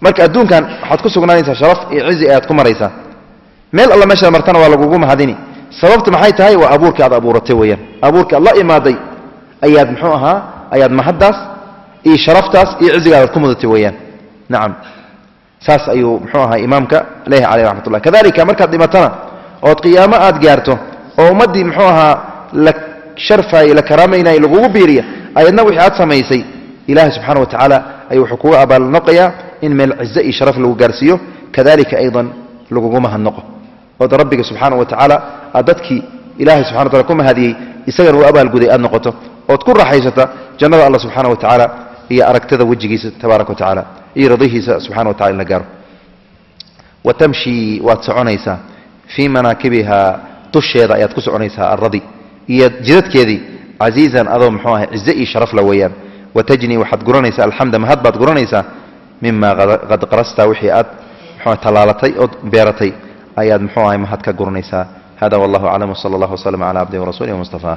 marka adduunkan waxaad ku sugnaanaysaa sharaf iyo cizi ayaad ku maraysaa. Meel alla meeshaad martana waa lagugu mahadini. Sababta maxay tahay? Waa abuurkii aad abuuratay weeyaan. Abuurkii la imaaday ayaad muxuu ahaa ayaad mahaddaas iyo sharaftaas iyo cizigaadaad ku mudatay weeyaan. Nacam saas ayuu mxuu ahaa imaamka leeyahay caleyh raxmat kadalika markaad dhimatana ood qiyaamo aad gaarto oo ummaddii muxuu ahaa la sharfaayey la karaamaynayay lagugu biiriya ayadna wixii aad samaysay ilaahay subxana wa tacaala ayuu wuxuu kuga abaalnoqayaa in meel cize iyo sharaf lagu gaarsiiyo kadalika aydan lagugu mahadnoqo ood rabbiga subxaana wa tacaala aad dadkii ilahay subxana wa tacala ku mahadiyey isagana u abaalguday aad noqoto. Ood ku raaxaysata jannada alla subxana wa tacaala iyo aragtada wejigiisa tabaaraka wa tacaala iyo radihiisa subxana wa tacala in la gaaro. Wa tamshi waad soconaysaa في مناكبها تشهد آيات كسونيسها الرضي. هي جدتكدي عزيزا اضم حواه عزئي شرف لويان وتجني وحد قرنيس الحمد ما هدبت قرنيس مما قد قرست وحيات. حواه تلالتي أو بيرتي. آيات محواه ما هدك هذا والله أعلم. صلى الله وسلم على عبده ورسوله مصطفى